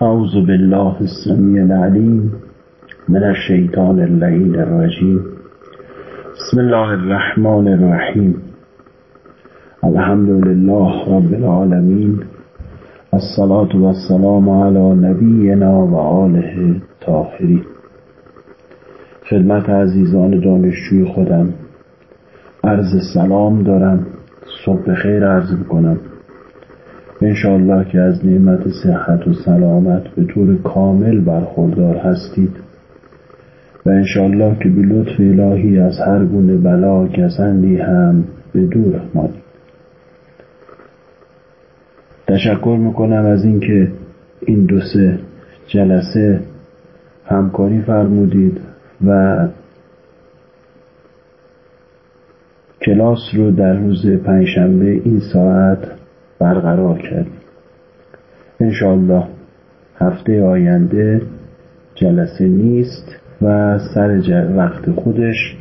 أعوذ بالله السميع العليم من الشيطان اللعين الرجيم. بسم الله الرحمن الرحيم. الحمد لله رب العالمين. الصلاة والسلام على نبينا و آله الطاهرین. خدمت عزیزان دانشجوی خودم. عرض سلام دارم. صبح خیر عرض می‌کنم. انشاءالله که از نعمت صحت و سلامت به طور کامل برخوردار هستید. و انشاءالله که به لطف الهی از هر گونه بلا گزندی هم به دور مانید تشکر می‌کنم از اینکه این دو سه جلسه همکاری فرمودید و کلاس رو در روز پنجشنبه این ساعت برقرار کردیم انشاءالله هفته آینده جلسه نیست و سر وقت خودش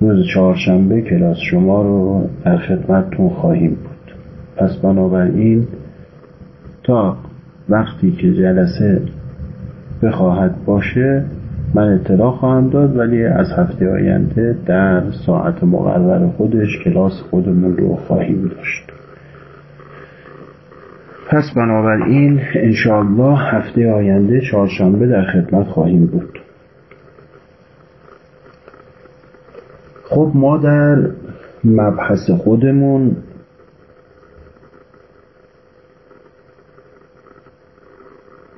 روز چهارشنبه کلاس شما رو در خدمتتون خواهیم بود. پس بنابراین تا وقتی که جلسه بخواهد باشه من اطلاع خواهم داد ولی از هفته آینده در ساعت مقرر خودش کلاس خودمون رو خواهیم داشت. پس بنابراین انشاءالله هفته آینده چهارشنبه در خدمت خواهیم بود. خب ما در مبحث خودمون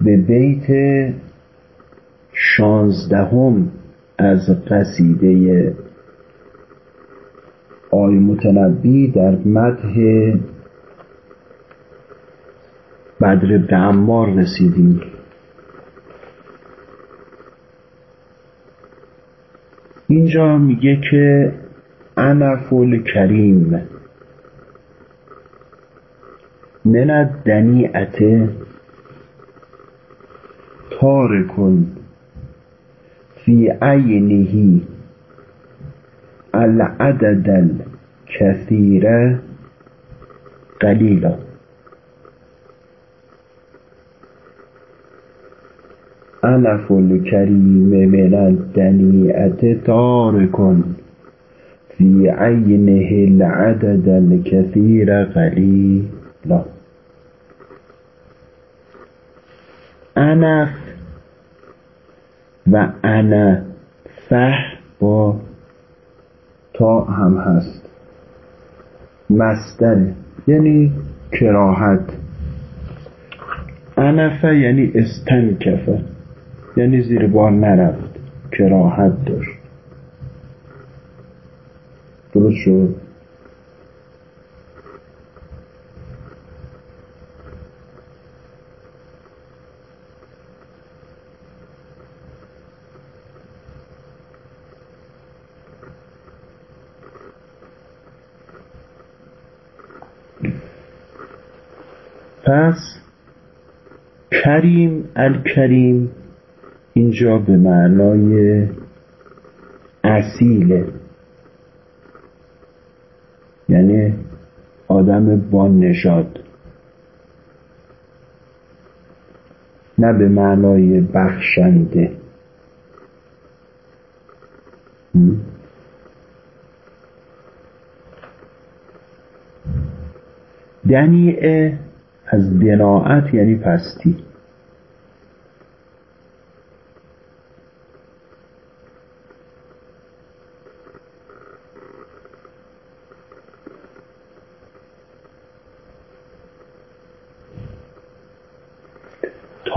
به بیت شانزدهم از قصیده آی متنبی در مده بدر ابن عمار رسیدیم. اینجا میگه که انفل کریم. من الدنیعت تارکن. فی عینه. العدد الکثیر. قلیلا. انف الکریم من الدنیعت تارکن فی عینه العدد الکثیر قلیلا. انف و انا فه با تا هم هست. مستره یعنی کراهت. انفه یعنی استنکفه یعنی زیر بار نرفت. کراهت داشت. درست شد؟ پس کریم الکریم اینجا به معنای اصیله یعنی آدم با نشاد نه به معنای بخشنده. دنیعه از دناعت یعنی پستی.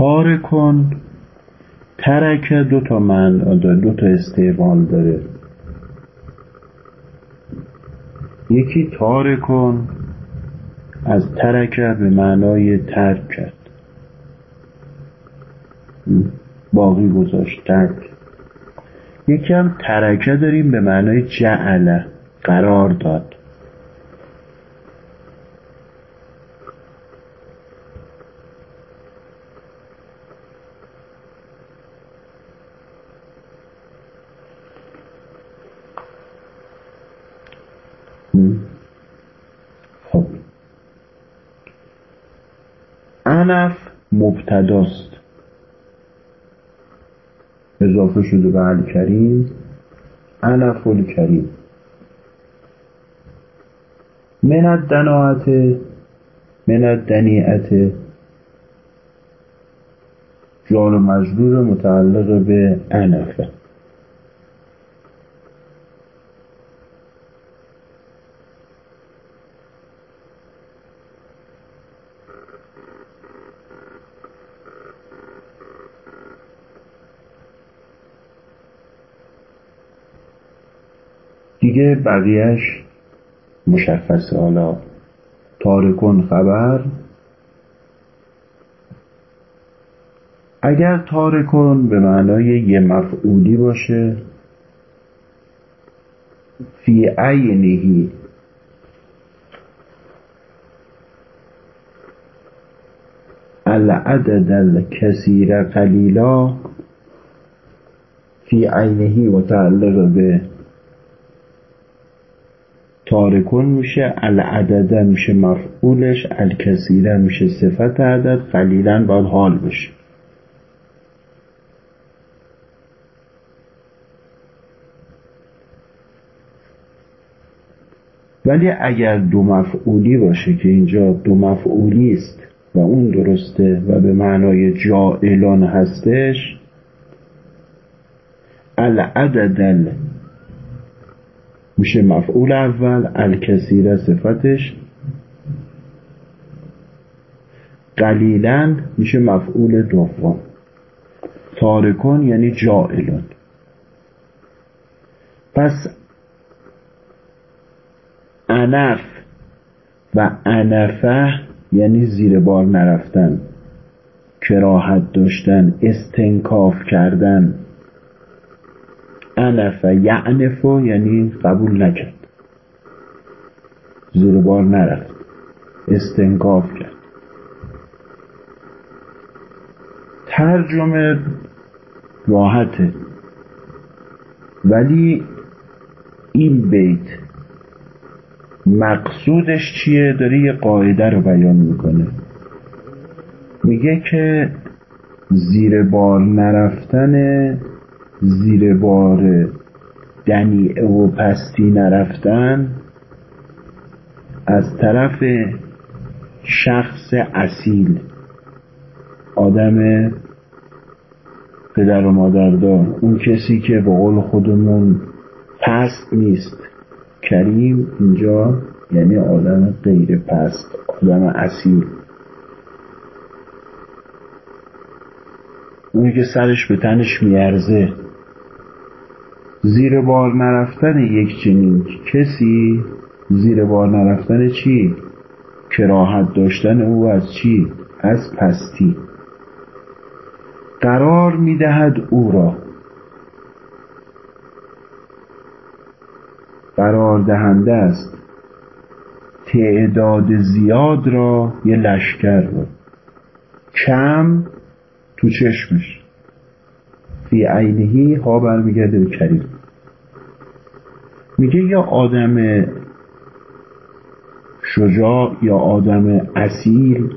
تارکن ترک دو تا معنا داره دو تا استعمال داره. یکی تارکن از ترکه به معنای ترک کرد. باقی گذاشت ترک. یکی هم ترکه داریم به معنای جعله قرار داد. انف مبتداست. اضافه شده به الکریم انف الکریم. من الدناعت من الدنیعت. جار مجرور متعلق به انفه. دیگه بقیهش مشخصه حالا تارکن خبر. اگر تارکن به معنای یه مفعولی باشه فی عینهی العدد الکثیر قلیلا فی عینهی متعلق به. تارکون میشه العدده میشه مفعولش الکثیره میشه صفت عدد قلیلا باید حال بشه. ولی اگر دو مفعولی باشه که اینجا دو مفعولی است و اون درسته و به معنای جائلان هستش. العدد میشه مفعول اول الکثیره صفتش. قلیلا میشه مفعول دوم. تارکون یعنی جائلون پس انف و انفه یعنی زیر بار نرفتن کراهت داشتن استنکاف کردن. انف یعنفو یعنی قبول نکرد. زیر بار نرفت استنکاف کرد. ترجمه راحته. ولی این بیت مقصودش چیه؟ داره یه قاعده رو بیان می‌کنه. میگه که زیر بار نرفتن زیر بار دنیعه و پستی نرفتن از طرف شخص اصیل آدم پدر و مادردار اون کسی که به قول خودمون پست نیست. کریم اینجا یعنی آدم غیر پست آدم اصیل اونی که سرش به تنش میارزه زیر بار نرفتن یک چنین کسی زیر بار نرفتن چی؟ کراهت داشتن او از چی؟ از پستی قرار می‌دهد او را قرار دهنده است. تعداد زیاد را یه لشکر رو. کم تو چشمش. فی عینهی ها برمیگرده به کریم. میگه یا آدم شجاع یا آدم اصیل.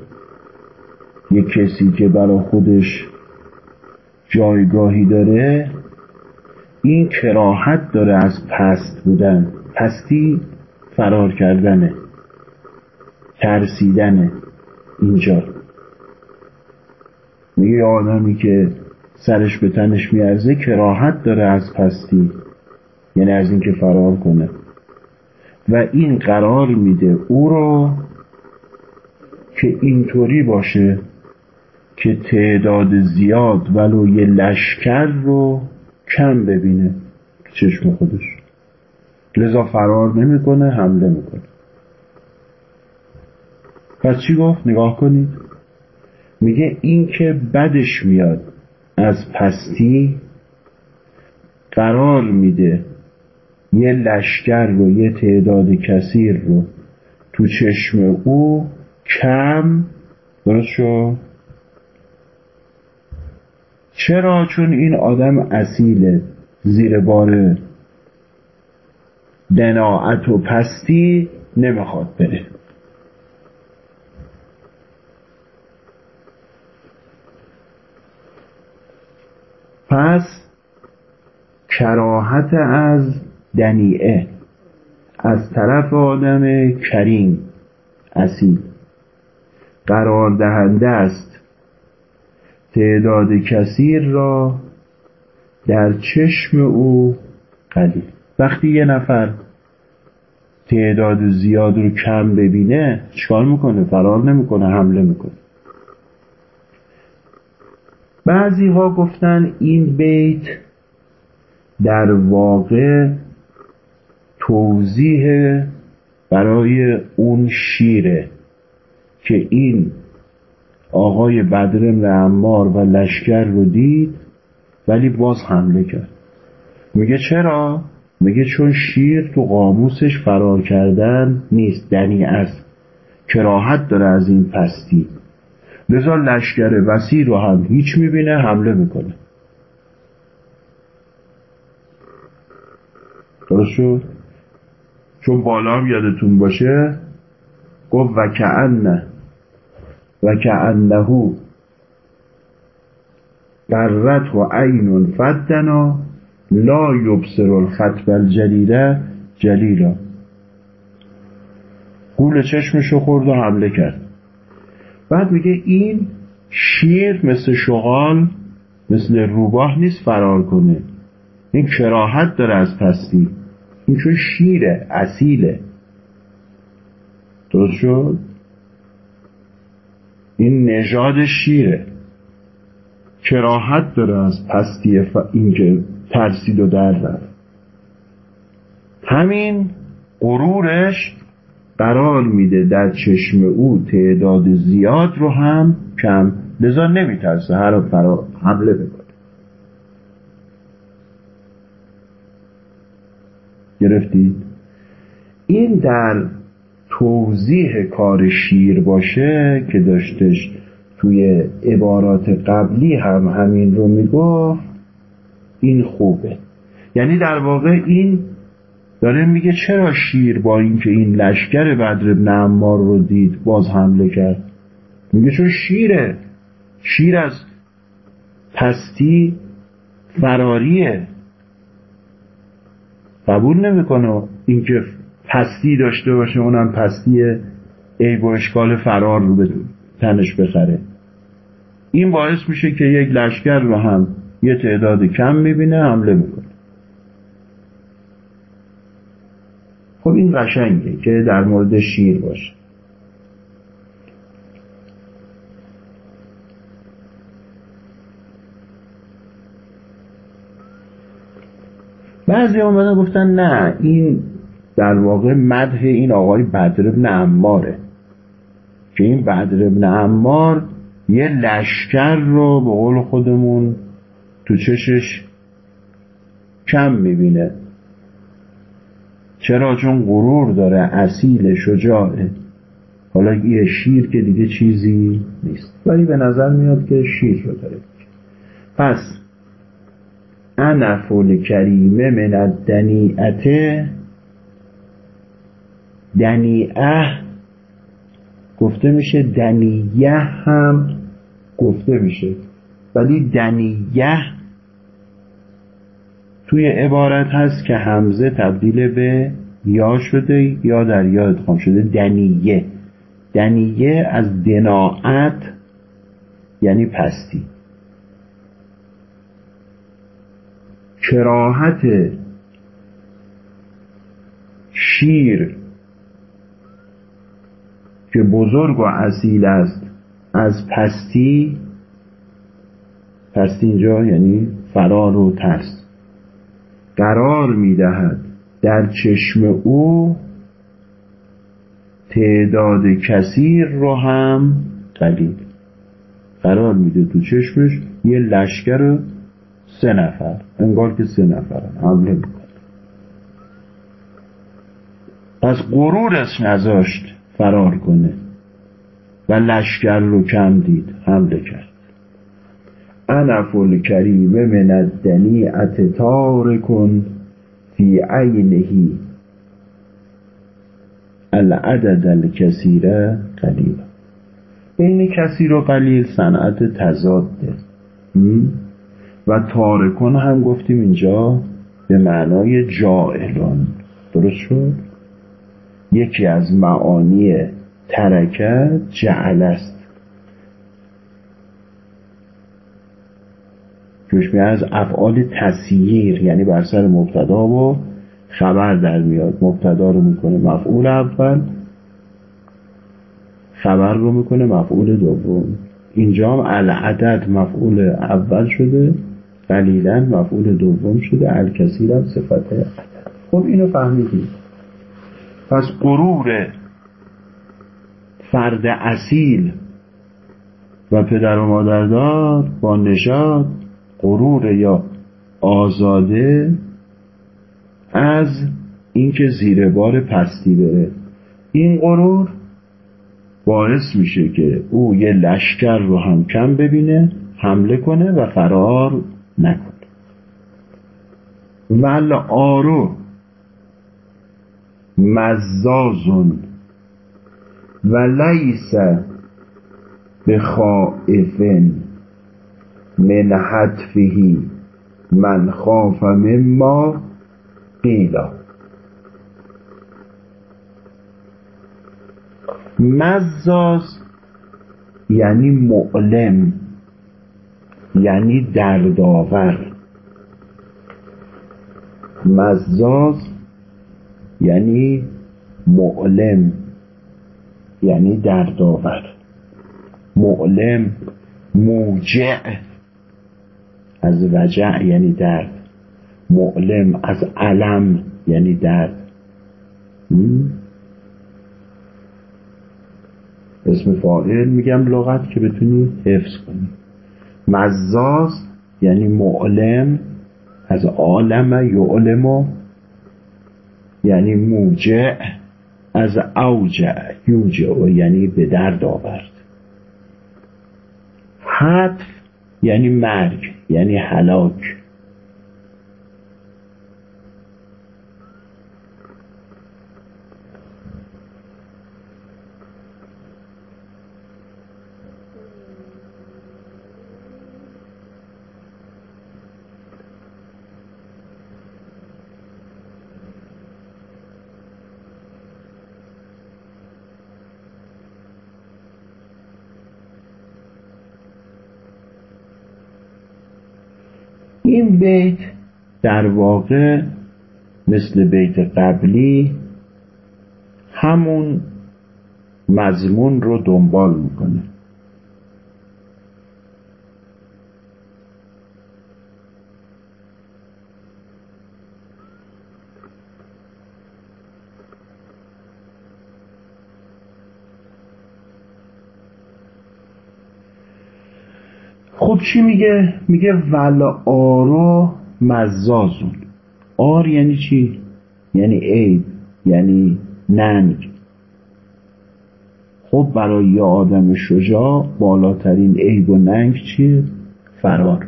یه کسی که برا خودش جایگاهی داره این کراهت داره از پست بودن. پستی فرار کردنه. ترسیدنه. اینجا. میگه آدمی که سرش به تنش میارزه کراهت داره از پستی. یعنی از اینکه فرار کنه. و این قرار میده او رو که اینطوری باشه که تعداد زیاد ولو یه لشکر رو کم ببینه چشم خودش. لذا فرار نمی‌کنه حمله می‌کنه. پس چی گفت؟ نگاه کنید. میگه این که بدش میاد از پستی قرار میده یه لشکر رو یه تعداد کثیر رو تو چشم او کم درست شو چرا؟ چون این آدم اصیل زیر بار دناعت و پستی نمی‌خواد بره. پس کراهت از دنیعه از طرف آدم کریم اصیل. قرار دهنده است. تعداد کثیر را در چشم او قلیل وقتی یه نفر تعداد زیاد رو کم ببینه چکار می‌کنه؟ فرار نمی‌کنه حمله می‌کنه. بعضی ها گفتن این بیت در واقع توضیح برای اون شیره که این آقای بدرم عمار و لشکر رو دید ولی باز حمله کرد. میگه چرا؟ میگه چون شیر تو قاموسش فرار کردن نیست دنی است کراهت داره از این پستی لذا لشکر وسیع رو هم هیچ می‌بینه حمله می‌کنه. درست چون بالا هم یادتون باشه گفت و کعنه و کعنهو قرت و عین فدنا لا یبصر الخطب الجلیله جلیلا. گول چشمشو خورد و حمله کرد. بعد میگه این شیر مثل شغال مثل روباه نیست فرار کنه. این کراهت داره از پستی این چون شیره اصیله. درست شد؟ این نژاد شیره. کراهت داره از پستی ف... اینکه ترسید و در رفت. همین غرورش قرار میده در چشم او تعداد زیاد رو هم کم. لذا نمیترسه هر فرا حمله بکنه. گرفتید؟ این در توضیح کار شیر باشه که داشتش توی عبارات قبلی هم همین رو می‌گفت این خوبه. یعنی در واقع این داره میگه چرا شیر با اینکه این لشکر بدر ابن عمار رو دید باز حمله کرد؟ میگه چون شیره. شیر از پستی فراریه. قبول نمی‌کنه اینکه پستی داشته باشه اونم پستی عیب و اشکال فرار رو به تنش بخره. این باعث میشه که یک لشکر رو هم یه تعداد کم می‌بینه حمله می‌کنه خب این قشنگه که در مورد شیر باشه. بعضی آمدن گفتن نه این در واقع مدح این آقای بدر ابن عماره. که این بدر ابن عمار یه لشکر رو به قول خودمون تو چشش کم می‌بینه. چرا؟ چون غرور داره اصیل شجاعه. حالا یه شیر که دیگه چیزی نیست. ولی به نظر میاد که شیر رو داره. پس انفل کریمه من الدنیعته دنیعه گفته میشه دنیه هم گفته میشه. ولی دنیه توی عبارت هست که همزه تبدیل به یا شده یا در یا ادغام شده. دنیه دنیه از دناعت یعنی پستی. کراهت شیر که بزرگ و اصیل است. از پستی پستی اینجا یعنی فرار و ترس. قرار می‌دهد در چشم او تعداد کثیر رو هم قلیل قرار میده تو چشمش یه لشکر سه نفر. انگار که سه نفرن. حمله می‌کنه. پس غرورش نذاشت فرار کنه و لشکر رو کم دید حمله کرد. انف الکریم من الدنی اتتار کن فی عینهی العدد الکثیره قلیل. بین کثیر و قلیل صنعت تضاده و تارکون هم گفتیم اینجا به معنای جائلون درست شد؟ یکی از معانی ترکت جعل است. جوش از افعال تسییر یعنی بر سر مبتدا و خبر در میاد. مبتدا رو می‌کنه مفعول اول خبر رو می‌کنه مفعول دوم. اینجا هم العدد مفعول اول شده قلیلا مفعول دوم شده الکثیر هم صفت عدد. خب اینو فهمیدیم پس غرور فرد اصیل و پدر و مادردار با نشاد غرور یا آزاده از اینکه زیر بار پستی بره. این غرور باعث میشه که او یه لشکر رو هم کم ببینه حمله کنه و فرار نکنه. ول آرو مزازون و لیس به خائفن من حتفهی من خاف مما قیلا مزاز یعنی معلم یعنی دردآور. مزاز یعنی معلم یعنی دردآور معلم موجع. از وجع یعنی درد. معلم از علم یعنی درد. اسم فاعل میگم لغت که بتونی حفظ کنی. مزاز یعنی معلم از عالم یعلم یعنی موجع از اوجع یوجع یعنی به درد آورد. حتف یعنی مرگ یعنی هلاک این بیت در واقع مثل بیت قبلی همون مضمون رو دنبال می‌کنه. خب چی میگه؟ میگه ول آرو مزازون. آر یعنی چی؟ یعنی عیب یعنی ننگ. خب برای یه آدم شجاع بالاترین عیب و ننگ چیه؟ فرار.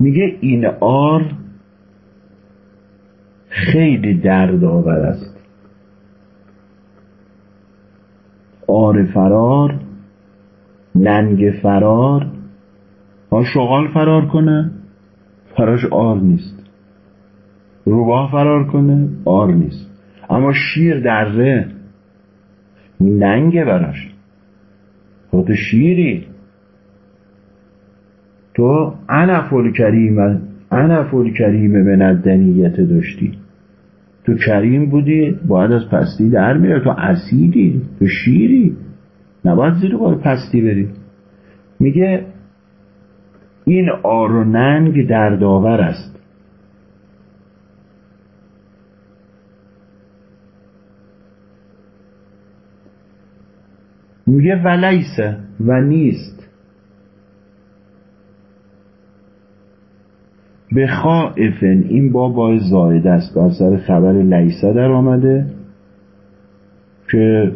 میگه این آر خیلی دردآور است. آر فرار ننگ فرار ها شغال فرار کنه فراش آر نیست. روباه فرار کنه آر نیست. اما شیر دره ننگه براش خود شیری. تو انفل کریم انفل کریم من دنیت داشتی. تو کریم بودی باید از پستی در میره تو اسیدی تو شیری. نباید زیر بار پستی بری. میگه این آر و ننگ دردآور است. میگه ولیسه و نیست. به خائفن. این با بای زاید است. بر سر خبر لیسه در آمده که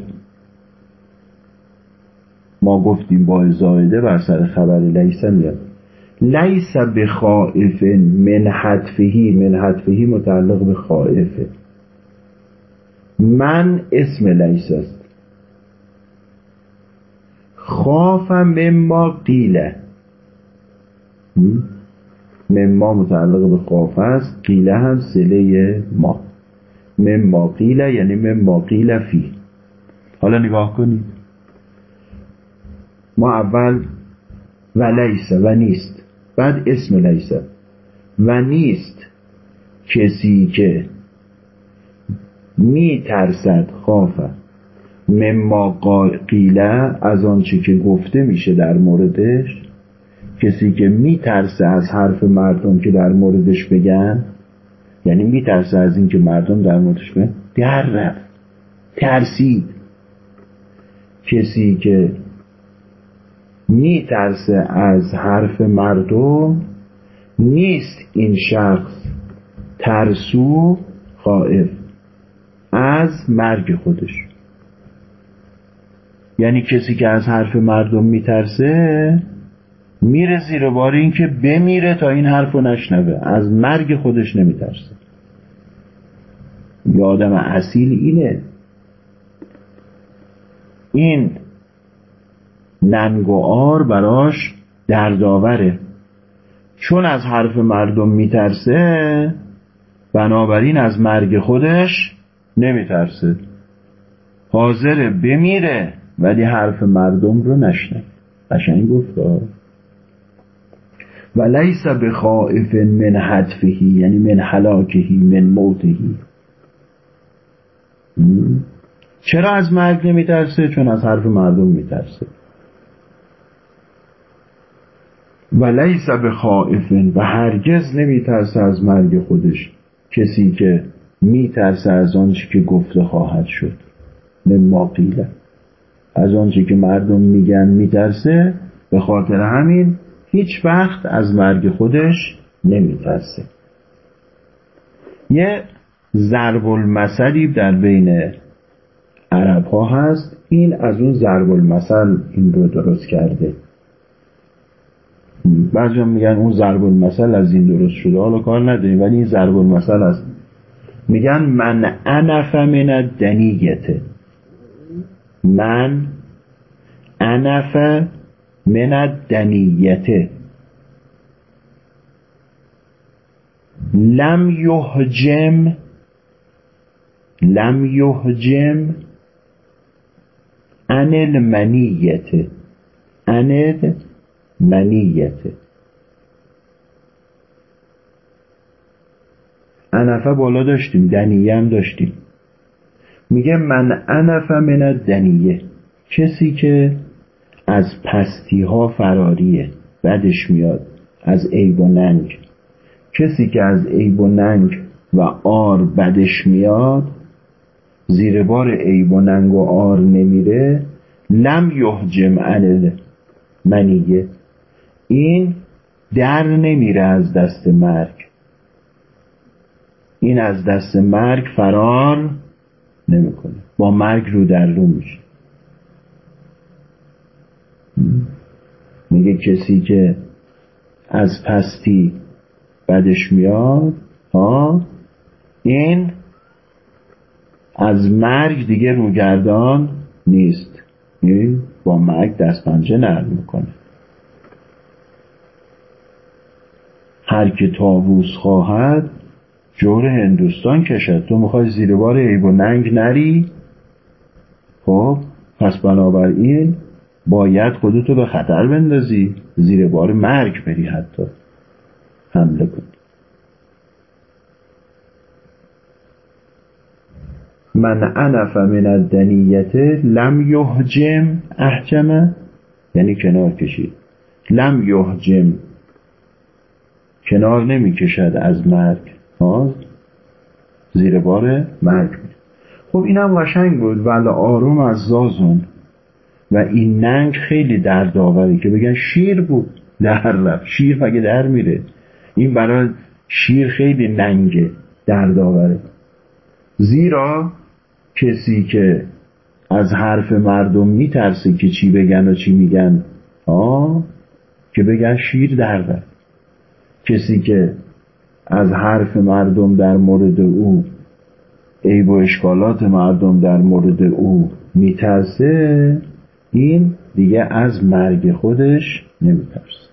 ما گفتیم با زایده بر سر خبر لیسه میاد. لیس به خائف من حتفهی من حتفهی متعلق به خائفه من اسم لیس است. خافم مما قیله مما متعلق به قاف است قیله هم سله ما. مما قیله یعنی مما قیله فی. حالا نگاه کنید. ما اول و لیسه و نیست. بعد اسم لیسه و نیست کسی که می ترسد مما قیله از آنچه که گفته میشه در موردش کسی که میترسه از حرف مردم که در موردش بگن یعنی میترسه از اینکه مردم در موردش بگن در رفت. ترسید. کسی که میترسه از حرف مردم نیست این شخص ترسو خائف از مرگ خودش. یعنی کسی که از حرف مردم میترسه میره زیر بار این که بمیره تا این حرف رو نشنوه. از مرگ خودش نمیترسه. یه آدم اصیل اینه. این ننگ و آر براش دردآوره. چون از حرف مردم میترسه بنابراین از مرگ خودش نمیترسه. حاضر بمیره ولی حرف مردم رو نشنه. قشنگ گفت و لیس بخائف من حتفهی یعنی من حلاکهی من موتهی چرا از مرگ نمیترسه؟ چون از حرف مردم میترسه. و لیس بخائف و هرگز نمیترسه از مرگ خودش کسی که میترسه از آنچه که گفته خواهد شد. مما قیله. از آنچه که مردم میگن میترسه به خاطر همین هیچ وقت از مرگ خودش نمیترسه. یه ضرب المثلی در بین عرب ها هست. این از اون ضرب المثل این رو درست کرده. بعضی میگن اون ضرب المثل از این درست شده. حالا کار نداریم ولی این ضرب المثل است میگن من انف من دنیگته من انف من الدنیته لم یهجم لم یهجم ان المنیته ان منیته انفه بالا داشتیم دنیه هم داشتیم. میگه من انف من دنیه کسی که از پستی ها فراریه بدش میاد از عیب و ننگ. کسی که از عیب و ننگ و آر بدش میاد زیر بار عیب و ننگ و آر نمیره. لم یحجم عن منیه. این در نمیره از دست مرگ. این از دست مرگ فرار نمی‌کنه. با مرگ رو در رو میشه. میگه کسی که از پستی بدش میاد ها این از مرگ دیگه روگردان نیست. با مرگ دست پنجه نرم می‌کنه. هر که تاووس خواهد جور هندوستان کشد. تو می‌خوای زیر بار عیب و ننگ نری؟ خب پس بنابراین باید خودتو به خطر بندازی. زیر بار مرگ بری حتی. حمله کن. من انف من الدنیت لم یحجم احجمه یعنی کنار کشید. لم یحجم. کنار نمی کشد از مرگ. زیر بار مرگ. خب اینم قشنگ بود. ولی آروم از زازون. و این ننگ خیلی دردآوری که بگن شیر بود. در رفت. شیر مگه در میره؟ این برای شیر خیلی ننگه. دردآوره. زیرا کسی که از حرف مردم میترسه که چی بگن و چی میگن آه که بگن شیر در کسی که از حرف مردم در مورد او عیب و اشکالات مردم در مورد او میترسه این دیگه از مرگ خودش نمیترسه.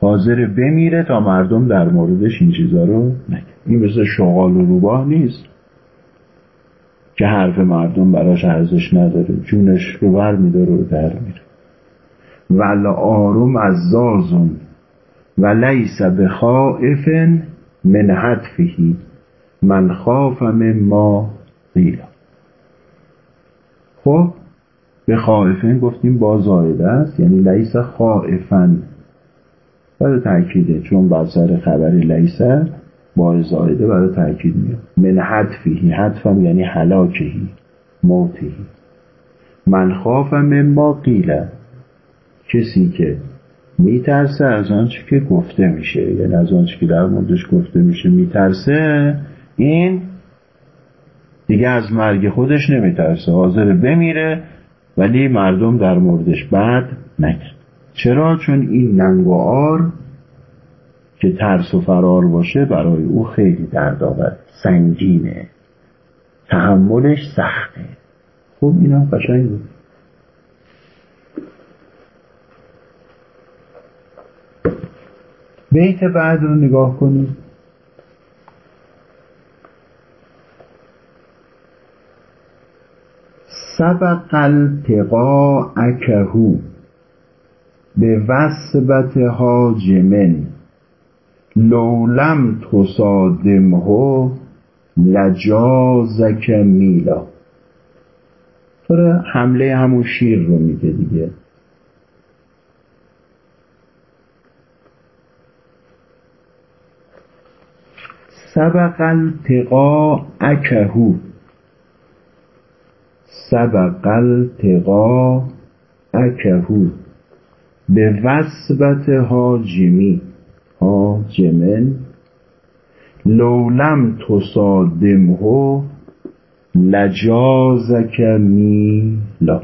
حاضر بمیره تا مردم در موردش این چیزا رو نگه. این مثل شغال و روباه نیست که حرف مردم براش ارزش نداره. جونش رو بر میداره و در میره. ول آروم از زازون و لیس بخائف من حتفهی من خاف ما قیلا خب به خائفن گفتیم با زایده است یعنی لیس خائفن برای تأکیده چون بر سر خبری لیسه با زایده برای تأکید میاد. من حدفی حدفم یعنی حلاکهی موتهی من خافم ما قیله کسی که میترسه از آنچه که گفته میشه. یعنی از آنچه که در موردش گفته میشه میترسه این دیگه از مرگ خودش نمیترسه. حاضر بمیره ولی مردم در موردش بعد نکرد. چرا؟ چون این ننگ و آر که ترس و فرار باشه برای او خیلی دردآور سنگینه. تحملش سخته. خب اینا قشنگ بود. بیت بعد رو نگاه کنید سبق التقا اکهو به وسبت حاجمن لولم تصادمه لجازک میلا. طور حمله همون شیر رو میگه دیگه. سبق التقا اکهو. سبق التقا اکهو. به وسبت حاجمی. حاجمن. لولم تصادمه. لجازک میلا.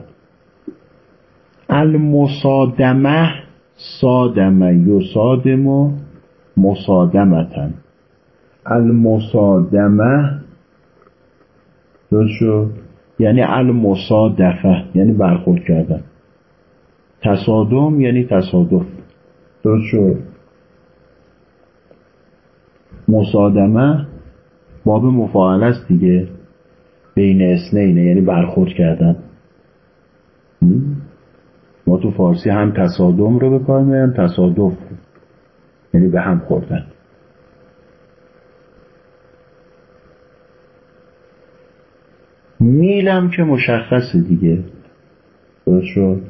المصادمه صادمه یصادم مصادمتن. المصادمه درست شد؟ یعنی المصادفه یعنی برخورد کردن. تصادم یعنی تصادف. درست شد؟ مصادمه باب مفاعل است دیگه. بین اسنینه یعنی برخورد کردن. ما تو فارسی هم تصادم رو به کار میاریم تصادف یعنی به هم خوردن. میلم که مشخصه دیگه. درست شد؟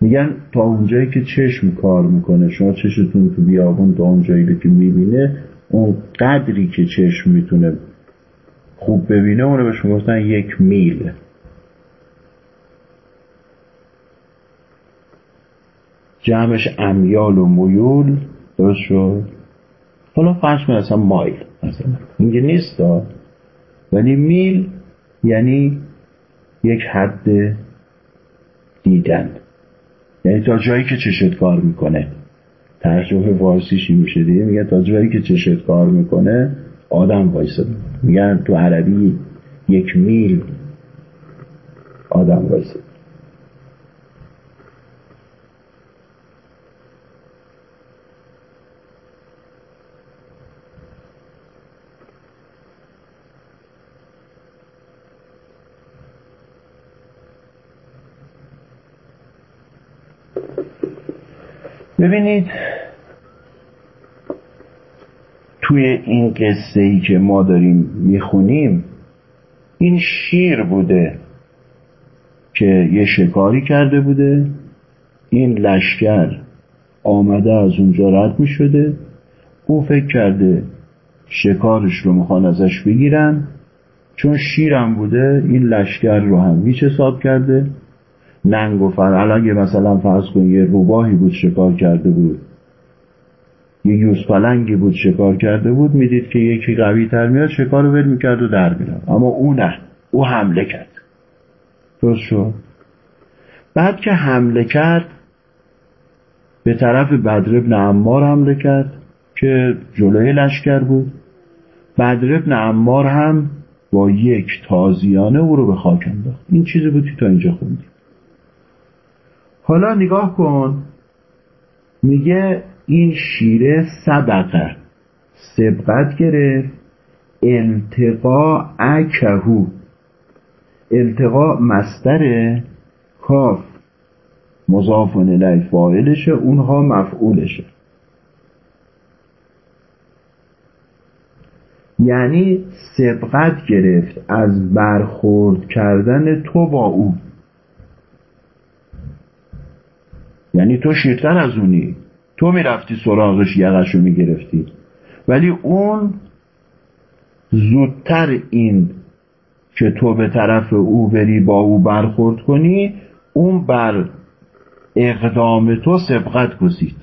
میگن تا اونجایی که چشم کار می‌کنه شما چشتون تو بیابون تا اونجایی که می‌بینه اون قدری که چشم می‌تونه خوب ببینه اونو به شما گفتن یک میل. جمعش امیال و میول. درست شد؟ حالا فرض کنید اصلا مایل. مثلا اینجا نیست ولی میل یعنی یک حد دیدن. یعنی تا جایی که چشت کار می‌کنه. ترجمه فارسیشی میشه دیگه؟ میگه تا جایی که چشت کار می‌کنه آدم وایسه میگن تو عربی یک میل آدم وایسه ببینید توی این قصه ای که ما داریم می‌خونیم این شیر بوده که یه شکاری کرده بوده این لشکر آمده از اونجا رد می شده او فکر کرده شکارش رو می‌خوان ازش بگیرن چون شیرم بوده این لشکر رو هم هیچ حساب کرده. ننگ و فر الان مثلا فرض کن یه روباهی بود شکار کرده بود. یه یوز پلنگی بود شکار کرده بود. می‌دید که یکی قوی تر میاد شکار رو ول می‌کرد و در میرد اما او نه. او حمله کرد. درست شد؟ بعد که حمله کرد به طرف بدر ابن عمار حمله کرد که جلوی لشکر بود. بدر ابن عمار هم با یک تازیانه او رو به خاک انداخت. این چیزی بود که تا اینجا خوندیم. حالا نگاه کن. میگه این شیره سبقه سبقت گرفت. التقا اکهو. التقا مستر کاف. مضاف الیه. فاعلشه. اونها مفعولشه. یعنی سبقت گرفت از برخورد کردن تو با او. یعنی تو شیرتر از اونی. تو می‌رفتی سراغش یقش رو می‌گرفتی. ولی اون زودتر این که تو به طرف او بری با او برخورد کنی اون بر اقدام تو سبقت گزید.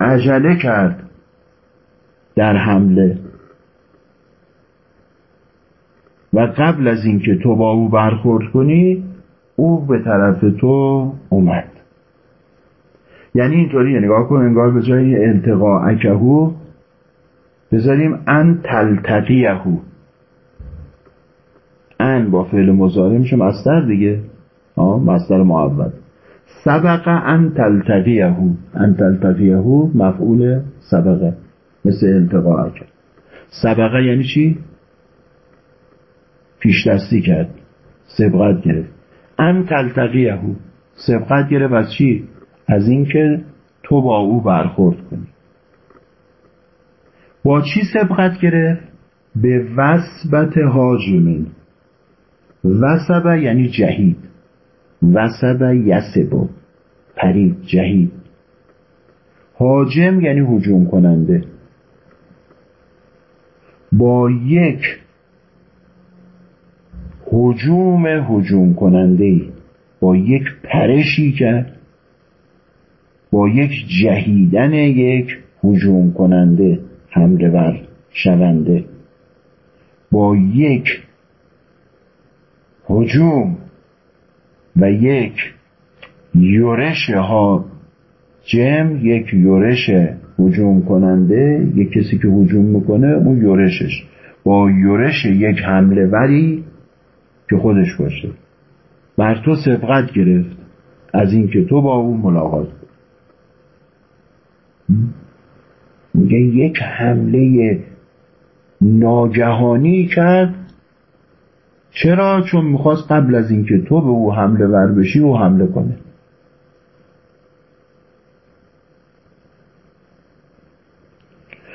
عجله کرد در حمله. و قبل از اینکه تو با او برخورد کنی او به طرف تو اومد. یعنی اینطوری نگاه کن انگار به جای التقا اکهو بذاریم ان تلتقیهو. ان با فعل مضارع میشه مصدر دیگه. آه مصدر معود سبق ان تلتقیهو. ان تلتقیهو مفعول سبقه مثل التقا کرد سبقه یعنی چی؟ پیش دستی کرد سبقت گرفت. ان تلتقیهو سبقت گرفت از چی؟ از اینکه تو با او برخورد کنی. با چی سبقت گرفت؟ به وسبت هاجمین وسبه یعنی جهید. وسبه یسبو پرید جهید. هاجم یعنی هجوم کننده. با یک هجوم هجوم کننده با یک پرشی که با یک جهیدن یک هجوم کننده حمله ور شونده. با یک هجوم و یک یورش ها جم یک یورش هجوم کننده یک کسی که هجوم می‌کنه اون یورشش. با یورش یک حمله وری که خودش باشه. بر تو سبقت گرفت از اینکه تو با او ملاقات میگه یک حمله ناگهانی کرد. چرا؟ چون می‌خواست قبل از اینکه تو به او حمله ور بشی او حمله کنه.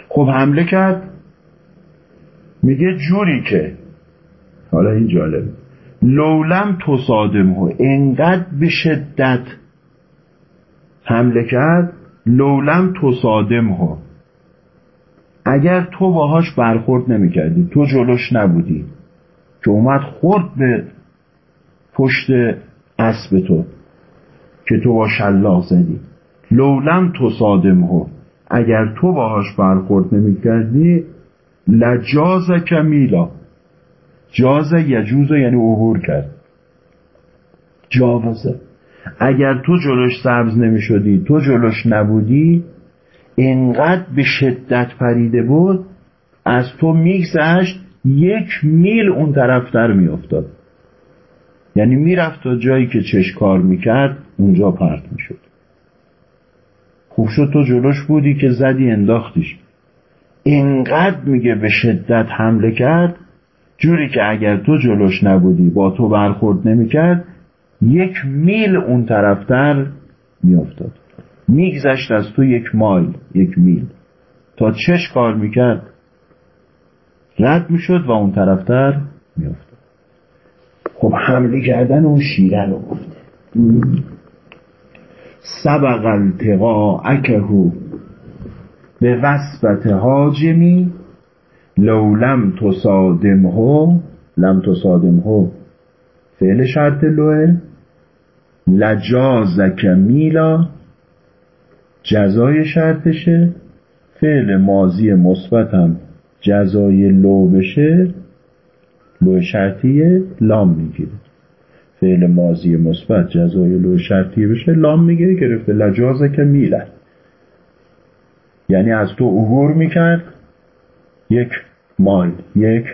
خب حمله کرد. میگه جوری که حالا این جالب. لولم تصادم ها انقدر به شدت حمله کرد لولم تصادم ها اگر تو باهاش برخورد نمی‌کردی تو جلوش نبودی که اومد خورد به پشت اسب تو که تو با شلاق زدی. لولم تصادم ها اگر تو باهاش برخورد نمی‌کردی لجاز کمیلا. جاز یجوز یعنی عبور کرد. جاوزه اگر تو جلوش سبز نمی شدی تو جلوش نبودی اینقدر به شدت پریده بود از تو میگذشت یک میل اون طرف در میافتاد. یعنی می‌رفت تا جایی که چش کار می‌کرد اونجا پرت می‌شد. خوب شد تو جلوش بودی که زدی انداختیش. اینقدر میگه به شدت حمله کرد جوری که اگر تو جلوش نبودی با تو برخورد نمی‌کرد یک میل اون طرفتر میافتاد. میگذشت از تو یک مایل یک میل. تا چش کار می‌کرد رد می‌شد و اون طرفتر میافتاد. خب حمله کردن اون شیره رو گفته سبق التقاءکه به وسبت حاجمی لو لم تصادمه لم تصادمه. فعل شرط لوه. لجازک میلا جزای شرطشه. فعل ماضی مثبتم جزای لو بشه لو شرطیه لام می‌گیره. فعل ماضی مثبت جزای لو شرطی بشه لام می‌گیره گرفته. که میلن یعنی از تو عبور می‌کرد. یک مایل یک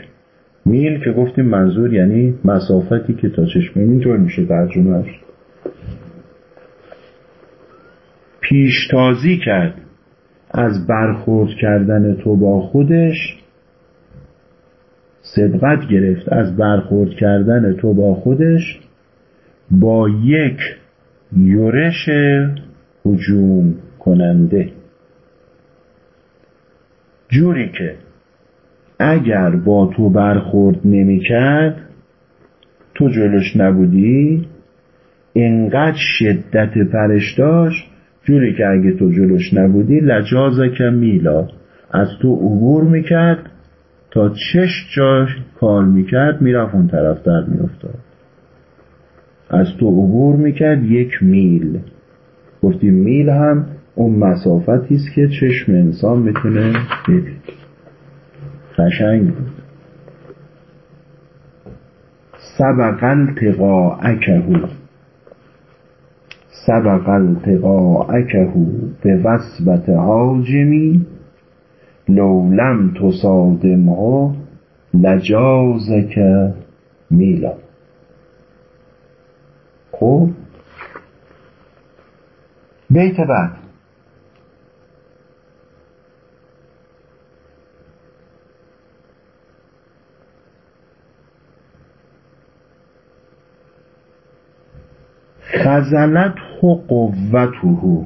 میل که گفتیم منظور یعنی مسافتی که تا چشم اینطور میشه ترجمهش پیشتازی کرد. از برخورد کردن تو با خودش سبقت گرفت. از برخورد کردن تو با خودش با یک یورش هجوم کننده. جوری که اگر با تو برخورد نمی‌کرد تو جلوش نبودی؟ اینقدر شدت پرش داشت جوری که اگه تو جلوش نبودی لجازه که میلا از تو عبور می‌کرد. تا چش جاش کار می‌کرد می‌رفت اون طرف در میافتاد. از تو عبور می‌کرد یک میل. گفتیم میل هم اون مسافتی است که چشم انسان می‌تونه ببینه. قشنگ بود. سبق التقاءکه سبق التقاءکه به وصبت حاجمی. لو لم تصادمه لجازک میلا. خب؟ بیت بعد. خزلت قوته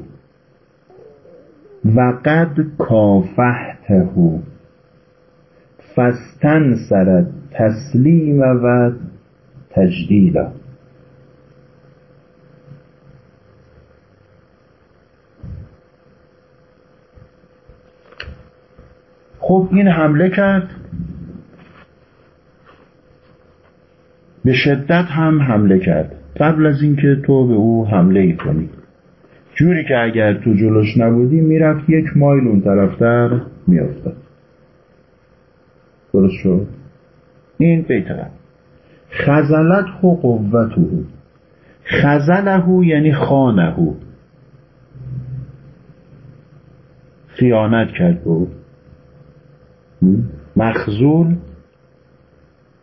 و قد کافهته فستنصرت تسلیم و تجدیدا خب این حمله کرد. به شدت هم حمله کرد. قبل از اینکه تو به او حمله ای کنی. جوری که اگر تو جلوش نبودی می‌رفت یک مایل اون طرفتر میافتاد. درست شد؟ این بیت خزلت خو قوته. خزله یعنی خانه. خیانت کرد بود مخزول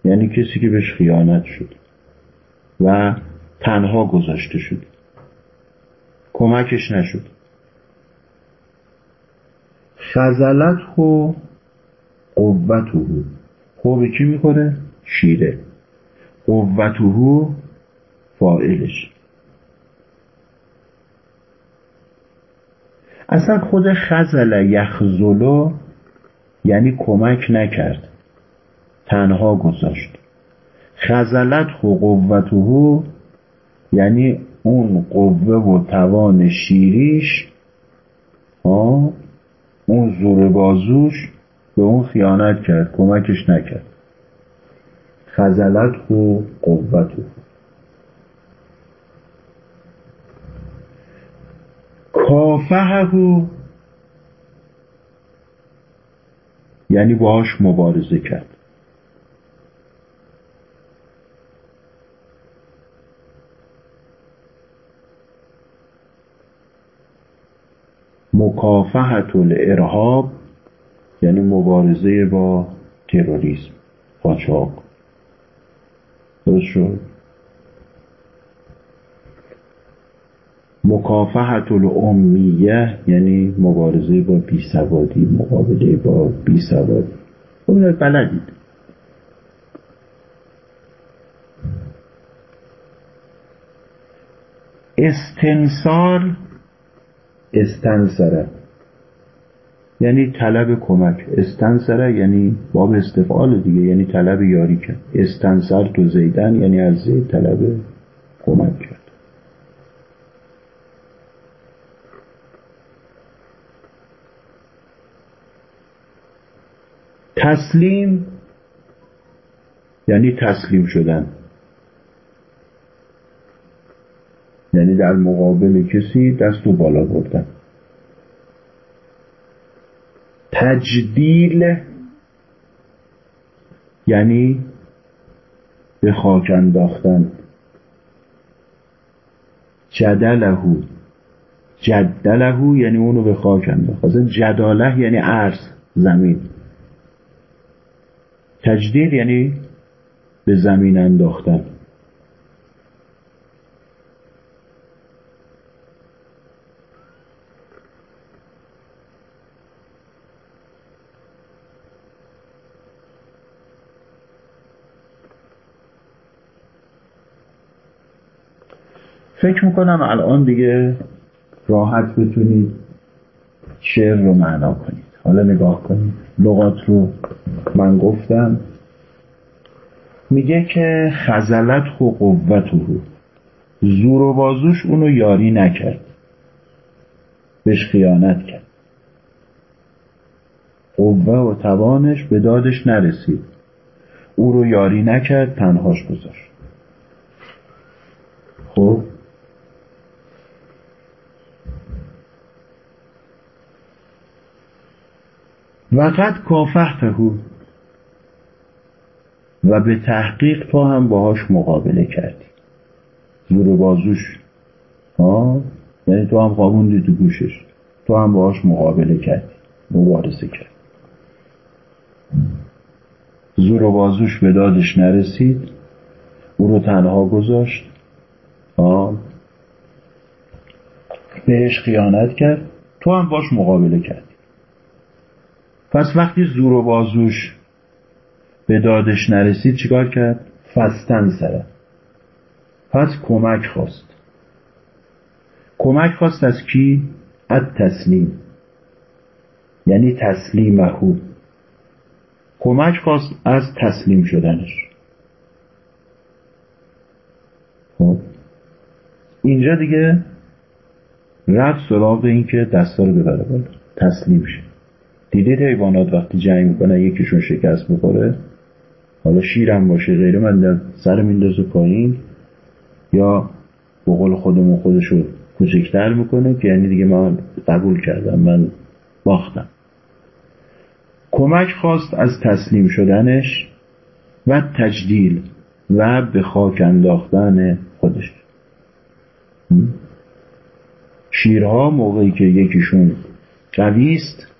یعنی کسی که بهش خیانت شد. و تنها گذاشته شد. کمکش نشد. خزلت و قوته خو به کی می‌خوره؟ شیره. قوته فائلش اصلا خود خزل یخزلو یعنی کمک نکرد. تنها گذاشت. خزلت و قوته یعنی اون قوه و توان شیریش ها اون زور بازوش به اون خیانت کرد کمکش نکرد. خزلت و قوته کافهه. یعنی باهاش مبارزه کرد. مکافحت الارهاب یعنی مبارزه با تروریسم قاچاق شد؟ مکافحت الامیه یعنی مبارزه با بیسوادی مقابله با بیسوادی. خب بلدید. استنصار استنصره یعنی طلب کمک. استنصره یعنی باب استفعال دیگه یعنی طلب یاری کرد. استنصر تو زیدن یعنی از زید طلب کمک کرد. تسلیم یعنی تسلیم شدن. یعنی در مقابل کسی دست و بالا بردن. تجدیل یعنی به خاک انداختن. جدلهو. جدلهو یعنی اونو به خاک انداخت. اصلا جداله یعنی عرض زمین. تجدید یعنی به زمین انداختن. فکر می‌کنم الان دیگه راحت بتونید شعر رو معنا کنید. حالا نگاه کنید. لغات رو من گفتم. میگه که خزلت و قوته زور و بازوش اونو یاری نکرد. بهش خیانت کرد. قوه و توانش به دادش نرسید. او رو یاری نکرد تنهاش گذاشت. خب؟ وقت کافهته و به تحقیق تو هم باهاش مقابله کردی. زور و بازوش. ها؟ یعنی تو هم خوابوندی تو گوشش. تو هم باهاش مقابله کردی. مبارزه کرد زور و بازوش به دادش نرسید. او رو تنها گذاشت. ها؟ بهش خیانت کرد. تو هم باش مقابله کردی. پس وقتی زور و بازوش به دادش نرسید چیکار کرد؟ فستن سره. پس کمک خواست. کمک خواست از کی؟ از تسلیم. یعنی تسلیمهو کمک خواست از تسلیم شدنش. خب. اینجا دیگه رفت سراغ این که دستا رو ببره. بالا تسلیم شه. دیدید حیوانات وقتی جنگ می‌کنن یکیشون شکست بخوره حالا شیرم باشه غیره من در سر میندازه پایین. یا به قول خودمون خودشو کوچکتر می‌کنه که یعنی دیگه من قبول کردم من باختم. کمک خواست از تسلیم شدنش و تجدیل و به خاک انداختن خودش. شیرها موقعی که یکیشون قویست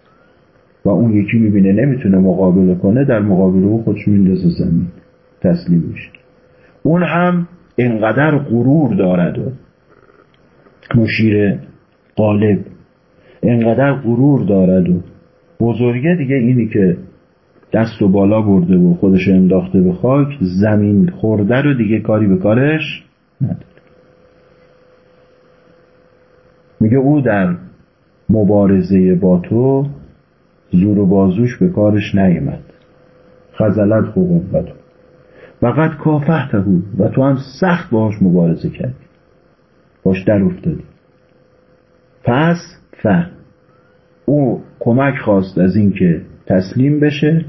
و اون یکی می‌بینه نمی‌تونه مقابله کنه در مقابل او خودش میندازه زمین. تسلیم میشه. اون هم انقدر غرور دارد و مشیر قالب انقدر غرور دارد و بزرگه دیگه اینی که دست و بالا برده و خودش انداخته به خاک زمین خورده رو دیگه کاری به کارش نداره. میگه او در مبارزه با تو زور و بازوش به کارش نیامد. خزلت و وقت کافهته و تو هم سخت باش مبارزه کردی. باش در افتادی. پس ف او کمک خواست از اینکه تسلیم بشه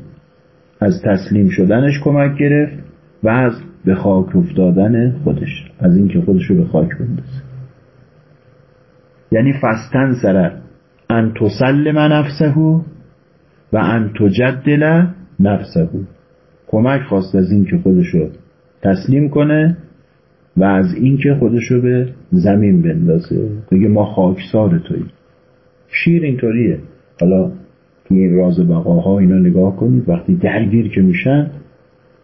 از تسلیم شدنش کمک گرفت و از به خاک افتادن خودش از اینکه خودش رو به خاک بندازه. یعنی فستن سره ان تسلم نفسه و ان تجدل نفسه. کمک خواست از اینکه خودشو تسلیم کنه و از اینکه خودشو به زمین بندازه. بگه ما خاکسار توییم. شیر اینطوریه. حالا تو این راز بقاها اینا نگاه کنید. وقتی درگیر که میشن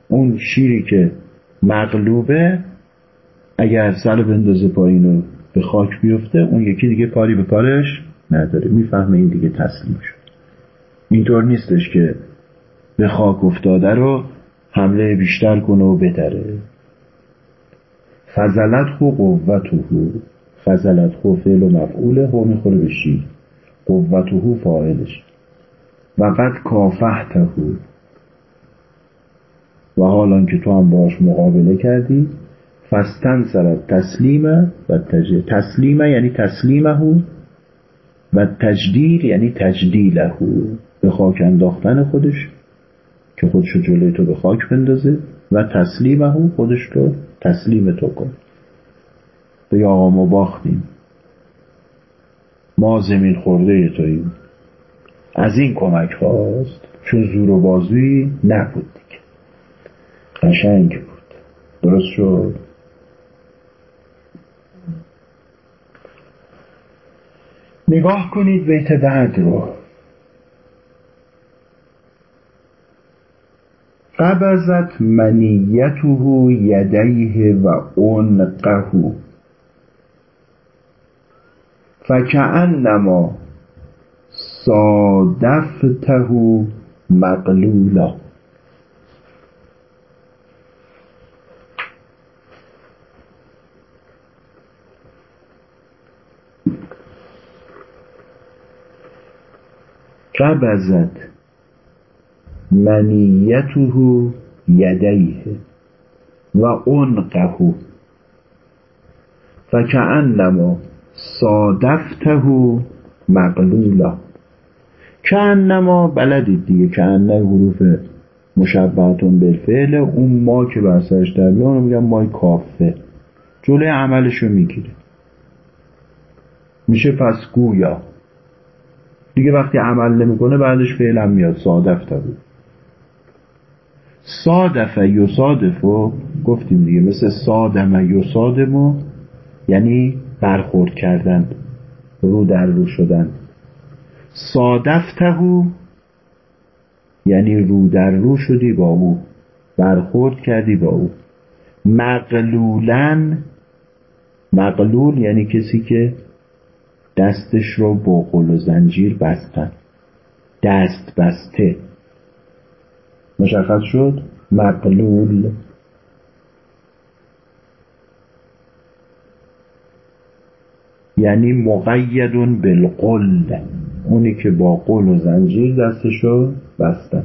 اون شیری که مغلوبه اگر سر بندازه پایین به خاک بیفته اون یکی دیگه کاری به کارش نداره. می‌فهمه این دیگه تسلیم شد اینطور نیستش که به خاک افتاده رو حمله بیشتر کنه و بتره. فضلت خو قوته فضلت خو فعل و مفعوله هو می‌خوره به شیر قوته فاعلش. و قد کافهته و حالا که تو هم باش مقابله کردی فستن سرت تسلیمه و تج... تسلیمه یعنی تسلیمه و تجدیل یعنی تجدیله به خاک انداختن خودش که خودش جلوی تو به خاک بندازه و تسلیمه خودش رو تسلیم تو کن. به آقا ما باختیم. ما زمین خورده توییم. از این کمک خواست. چون زور و بازوی نبود دیگه. قشنگ بود. درست شد؟ نگاه کنید بیت بعد رو. قبضت منیته یدیه و عنقه. فکأنما صادفته مقلولا قبضت منیته یدیه و عنقه. فکأنما صادفته مقلولا. کانما بلدید دیگه کانه حروف مشبهتون بالفعل اون ما که بر سرش در بیان میگن مای کافه. جلوی عملشو می‌گیره. میشه پس گویا. دیگه وقتی عمل نمی‌کنه بعدش فعلا میاد. صادفته بود. صادفه یصادفو گفتیم دیگه مثل صادمه یصادمو یعنی برخورد کردن رو در رو شدن. صادفته یعنی رو در رو شدی با او برخورد کردی با او. مقلولن مقلول یعنی کسی که دستش رو با قل و زنجیر بستن. دست بسته. مشخص شد. مقلول. یعنی مقیدون بالقل. اونی که با قل و زنجیر دستشو بستن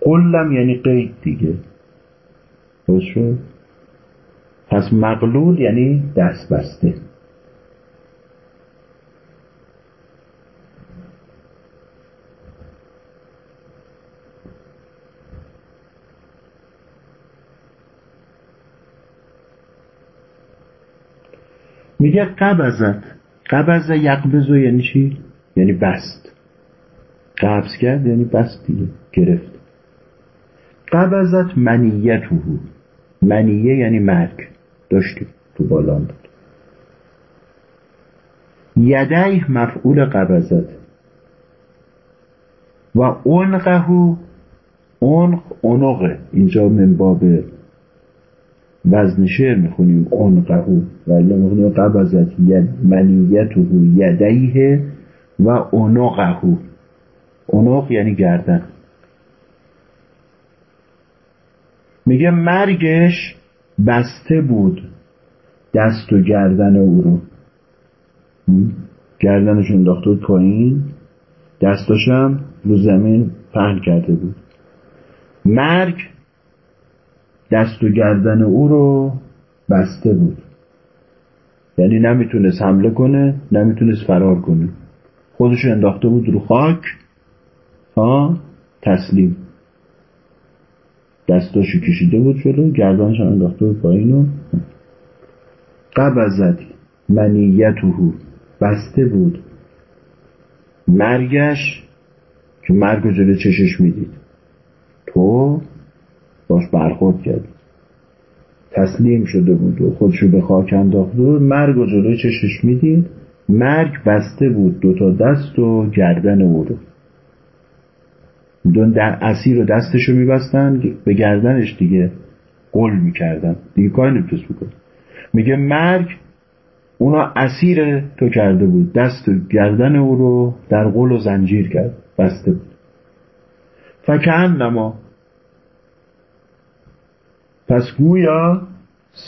قلم یعنی قید دیگه. شد؟ پس مقلول یعنی دست بسته میگه قبضت قبض یقبض یعنی چی؟ یعنی بست. قبض کرد یعنی بست دیگه گرفت. قبضت منیته منیه یعنی مرگ. داشتیم تو بالان بود. یدیه مفعول قبضت. و عنقه عنق عنقه. اینجا من باب وزن شعر می‌خونیم عنقهو ولی می‌خونیم قبضت ید منیته یدیه و عنقهو عنق یعنی گردن. میگه مرگش بسته بود دست و گردن او رو. گردنش انداخته بود پایین دستاشم رو زمین پهن کرده بود. مرگ دست و گردن او رو بسته بود. یعنی نمی‌تونست حمله کنه نمی‌تونست فرار کنه. خودش انداخته بود رو خاک ها تسلیم. دستاشو کشیده بود جلو گردنش انداخته بود پایین و قبضت منیته بسته بود. مرگش که مرگ جلو چشش می‌دید. تو باش برخورد کرد. تسلیم شده بود و خودشو به خاک انداخته بود. مرگ و جلوی چشش می‌دید. مرگ بسته بود دوتا دست و گردن او رو دون در اسیر و دستشو میبستن به گردنش دیگه قل می‌کردن. دیگه کاری نمی‌تونست بکن میگه مرگ اونا اسیر تو کرده بود. دست و گردن او رو در قل و زنجیر کرد. بسته بود. فکن نما پس گویا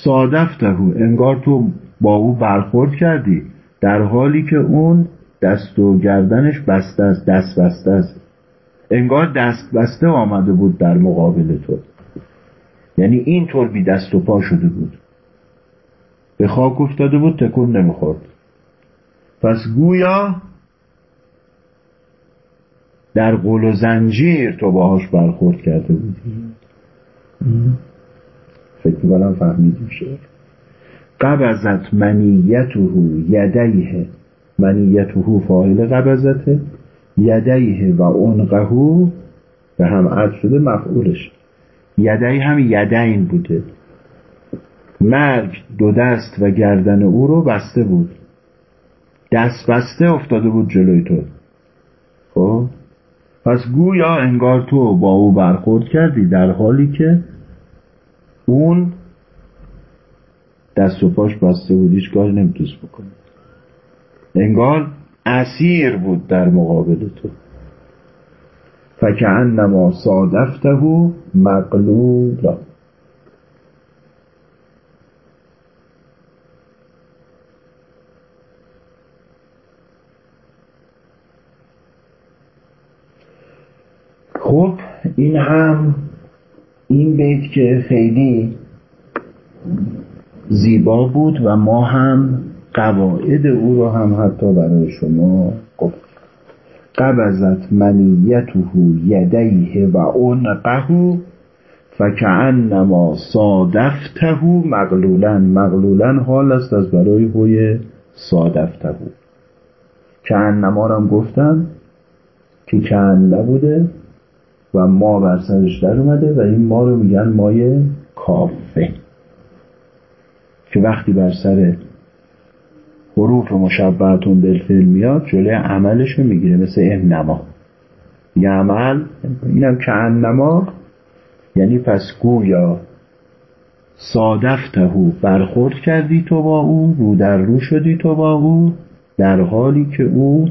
صادفتهو انگار تو با او برخورد کردی در حالی که اون دست و گردنش بسته است دست بسته است انگار دست بسته آمده بود در مقابل تو. یعنی اینطور بی دست و پا شده بود. به خاک افتاده بود تکون نمی‌خورد. پس گویا در قل و زنجیر تو باهاش برخورد کرده بودی. فکر می‌کنم فهمید میشه قبضت منیته یدیه. منیته فاعل قبضته یدیه و عنقه به هم عد شده مفعولش. یدی هم یدین بوده. مرگ دو دست و گردن او رو بسته بود. دست بسته افتاده بود جلوی تو. خب؟ پس گویا انگار تو با او برخورد کردی در حالی که اون دست و پاش بسته بود هیچ کاری نمی‌تونست بکنه. انگار اسیر بود در مقابل تو. فکعنما صادفته مقلولا خب این هم این بیت که خیلی زیبا بود و ما هم قواعد او رو هم حتی برای شما گفت. قبضت منیته یدیه و عنقه فکعنما صادفته مغلولا مغلولا حال است از برای هوی صادفته. که انما هم گفتم که کن نبوده. و ما بر سرش در اومده و این ما رو میگن مای کافه. که وقتی بر سر حروف مشبهتون بالفعل میاد جلوی عملش رو می‌گیره مثل انما. یه عمل اینم که انما یعنی پس گویا صادفتهو برخورد کردی تو با او رو در رو شدی تو با او در حالی که او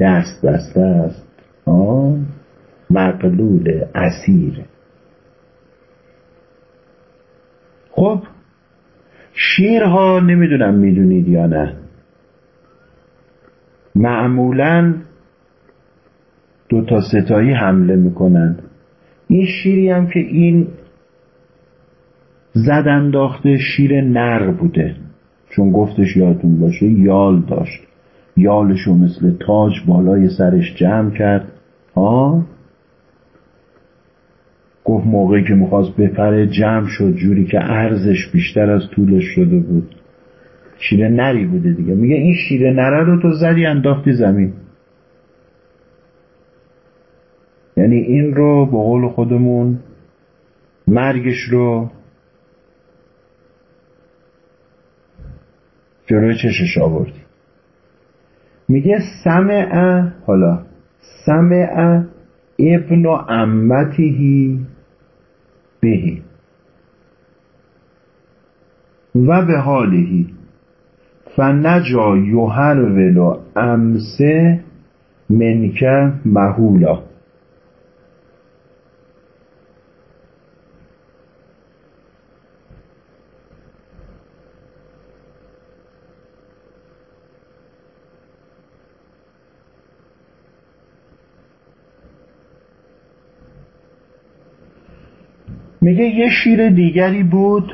دست دست است. آه. مقلول اسیر. خب شیرها نمی‌دونم می‌دونید یا نه. معمولا دو تا ستایی حمله می‌کنن. این شیری هم که این زد انداخته شیر نر بوده. چون گفتش یادتون باشه یال داشت. یالشو مثل تاج بالای سرش جمع کرد. ها گفت موقعی که می‌خواست بپره جمع شد جوری که ارزش بیشتر از طولش شده بود. شیر نری بوده دیگه. میگه این شیر نره رو تو زدی انداختی زمین. یعنی این رو به قول خودمون مرگش رو جلوی چشش آوردی. میگه سمع حالا سمع ابن امتهی بهی و به حالهی فنجا یهرول امسه منکه محولا میگه یه شیر دیگری بود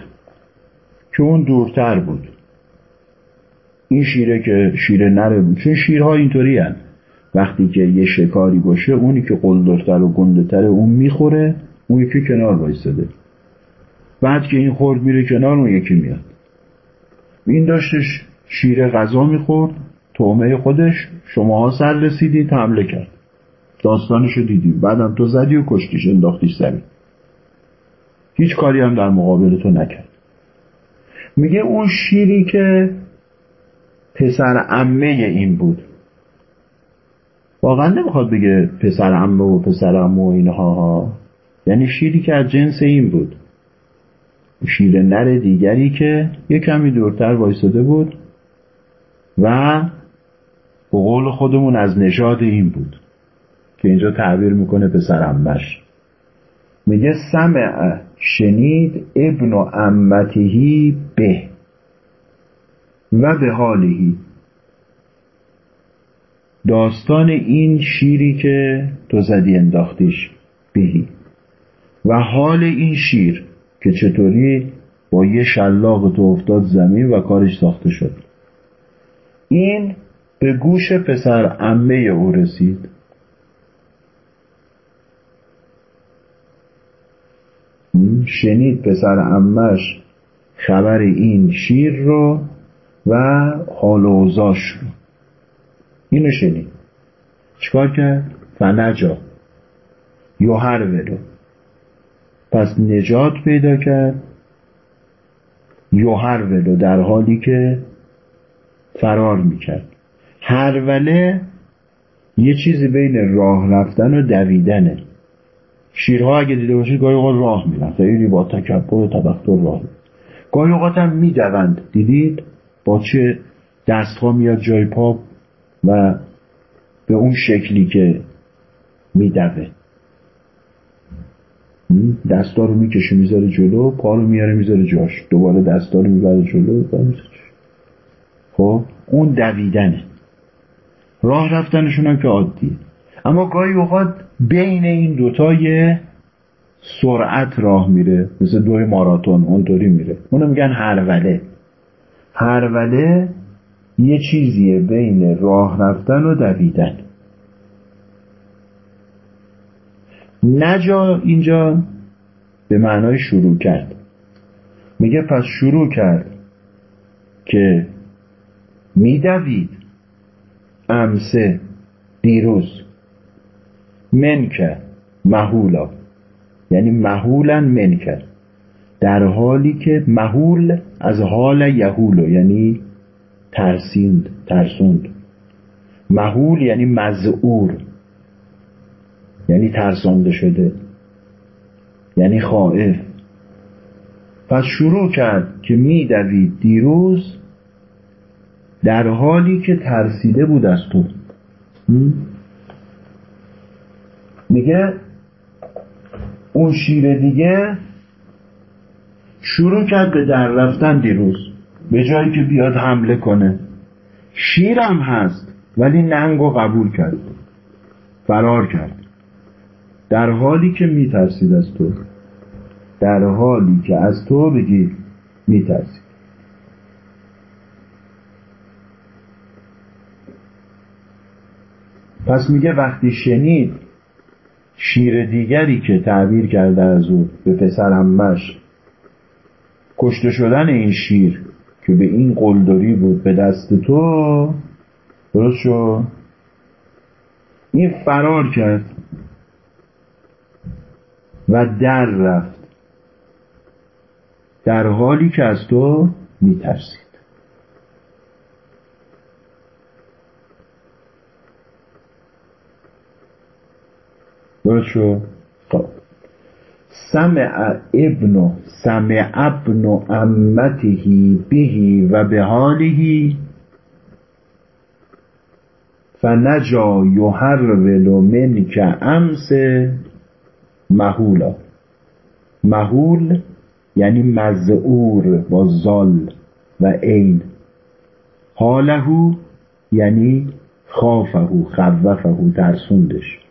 که اون دورتر بود. این شیره که شیر نره بود. چون شیرها اینطوری هن. وقتی که یه شکاری باشه اونی که قلدرتر و گنده اون می‌خوره اون یکی کنار وایستده بعد که این خورد میره کنار اون یکی میاد. این داشتش شیر غذا می‌خورد تومه خودش شماها سر رسیدید حمله کرد. داستانشو دیدیم. بعدم تو زدی و کشتیش انداختیش زمین هیچ کاری هم در مقابل تو نکرد. میگه اون شیری که پسر امه این بود. واقعا نمی‌خواد بگه پسر امه و پسر امه و اینها. ها یعنی شیری که از جنس این بود. شیر نر دیگری که یه کمی دورتر وایساده بود و به قول خودمون از نژاد این بود که اینجا تعبیر می‌کنه پسر امش میگه سمع شنید ابن و امتهی به و به حالهی داستان این شیری که تو زدی انداختیش بهی. و حال این شیر که چطوری با یه شلاق تو افتاد زمین و کارش ساخته شد. این به گوش پسر امه او رسید. شنید پسر امش خبر این شیر رو و حال اوزاش رو. اینو شنید. چیکار کرد؟ فنجا. یوهر ولو. پس نجات پیدا کرد. یوهر ولو در حالی که فرار می‌کرد. هروله یه چیزی بین راه رفتن و دویدنه. شیرها اگه دیده باشید گاهی اوقات راه میرن. خیلی با تکبر و تبختر راه گاهی اوقات هم می‌دوند. دیدید؟ با چه دستها میاد جای پا و به اون شکلی که میدوه. دستا رو می‌کشه می‌ذاره جلو پا رو میاره می‌ذاره جاش. دوباره دستا رو می‌بره جلو خب؟ اون دویدنه. راه رفتنشون هم که عادیه. اما گاهی اوقات بین این دوتای سرعت راه میره. مثل دوی ماراتون اونطوری میره. اونو میگن هروله. هروله یه چیزیه بین راه رفتن و دویدن. نجا اینجا به معنای شروع کرد. میگه پس شروع کرد که میدوید. امسه دیروز. منکه محولا یعنی محولا منکه. در حالی که محول از حال یهولو یعنی ترسیند ترسوند. محول یعنی مزعور یعنی ترسانده شده. یعنی خائف. پس شروع کرد که میدوید دیروز در حالی که ترسیده بود از تو. میگه اون شیر دیگه شروع کرد به در رفتن دیروز به جایی که بیاد حمله کنه. شیرم هست ولی ننگ و قبول کرد. فرار کرد. در حالی که میترسید از تو در حالی که از تو بگی میترسید. پس میگه وقتی شنید شیر دیگری که تعبیر کرده از او به پسر همش کشته شدن این شیر که به این قلدری بود به دست تو درست شو؟ این فرار کرد و در رفت. در حالی که از تو میترسید درست شو خب. سمع ابن سمع ابن امته بهی و به حاله. فنجا یحرول منک امس مهولا. مهول یعنی مزعور با زال و عین. حالهو یعنی خافهو خوفهو ترسوندش.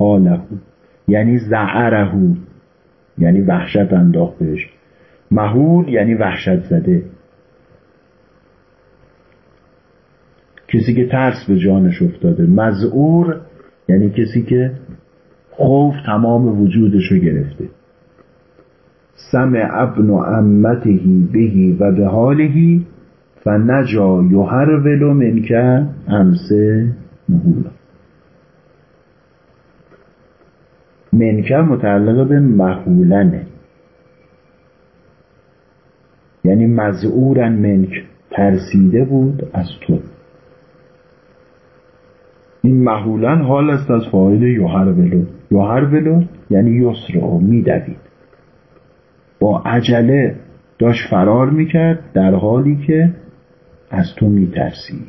حالهو. یعنی زعرهو. یعنی وحشت انداخت بهش مهول یعنی وحشت زده. کسی که ترس به جانش افتاده. مزعور یعنی کسی که خوف تمام وجودش رو گرفته. سمع ابن امتهی بهی و به حالهی فنجا یهرولو منکه امسه مهولا. منکه متعلق به محولنه یعنی مزعورن منک ترسیده بود از تو. این محولن حال است از فاعل یوهرولو یوهرولو یعنی یسر میدوید. با عجله داشت فرار می‌کرد در حالی که از تو میترسید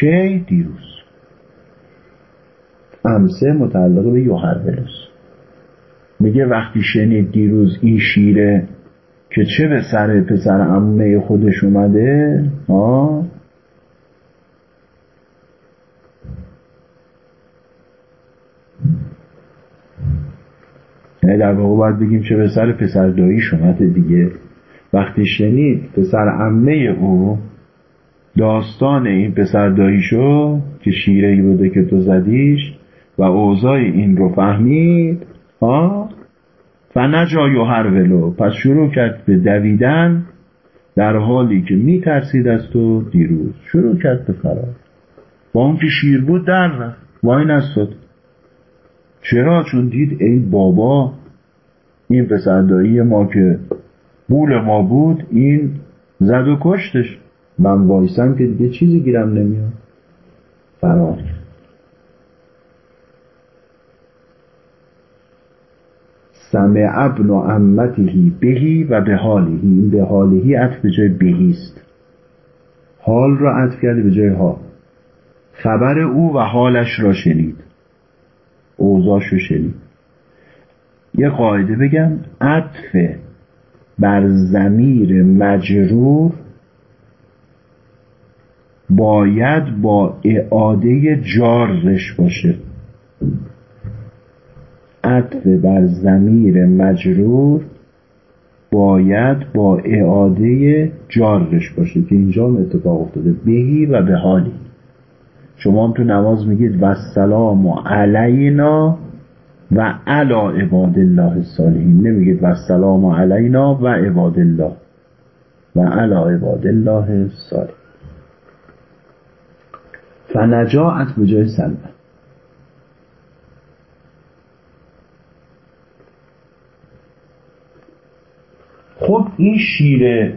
کی؟ دیروز. امسه متعلق به یوهرولوس میگه وقتی شنید دیروز این شیره که چه به سر پسر امه خودش اومده آه یعنی در واقع باید بگیم چه به سر پسر داییش اومده دیگه. وقتی شنید پسر امه او داستان این پسر داییشو که شیره ای بوده که تو زدیش و اوضاع این رو فهمید ها فنجا هر ولو. پس شروع کرد به دویدن در حالی که میترسید از تو دیروز. شروع کرد به فرار. با اون که شیر بود در رفت. وای نستد چرا؟ چون دید ای بابا این پسردایی ما که بول ما بود این زد و کشتش. من وایسم که دیگه چیزی گیرم نمیاد. فرار سمع ابن امتهی بهی و به حالی این به حالیهی عطف به جای بهیست حال را عطف کرده به جای حال. خبر او و حالش را شنید. اوضاش رو شنید. یه قاعده بگم. عطف بر زمیر مجرور باید با اعاده جارش باشه. عطف بر زمیر مجرور باید با اعاده جارش باشه که اینجا هم اتفاق افتاده. بهی و به حالی. شما هم تو نماز میگید و سلام علینا و علا عباد الله الصالحین. نمیگید و سلام علینا و عباد الله و علا عباد الله الصالحین. فنجاعت به جای سلمه خب این شیر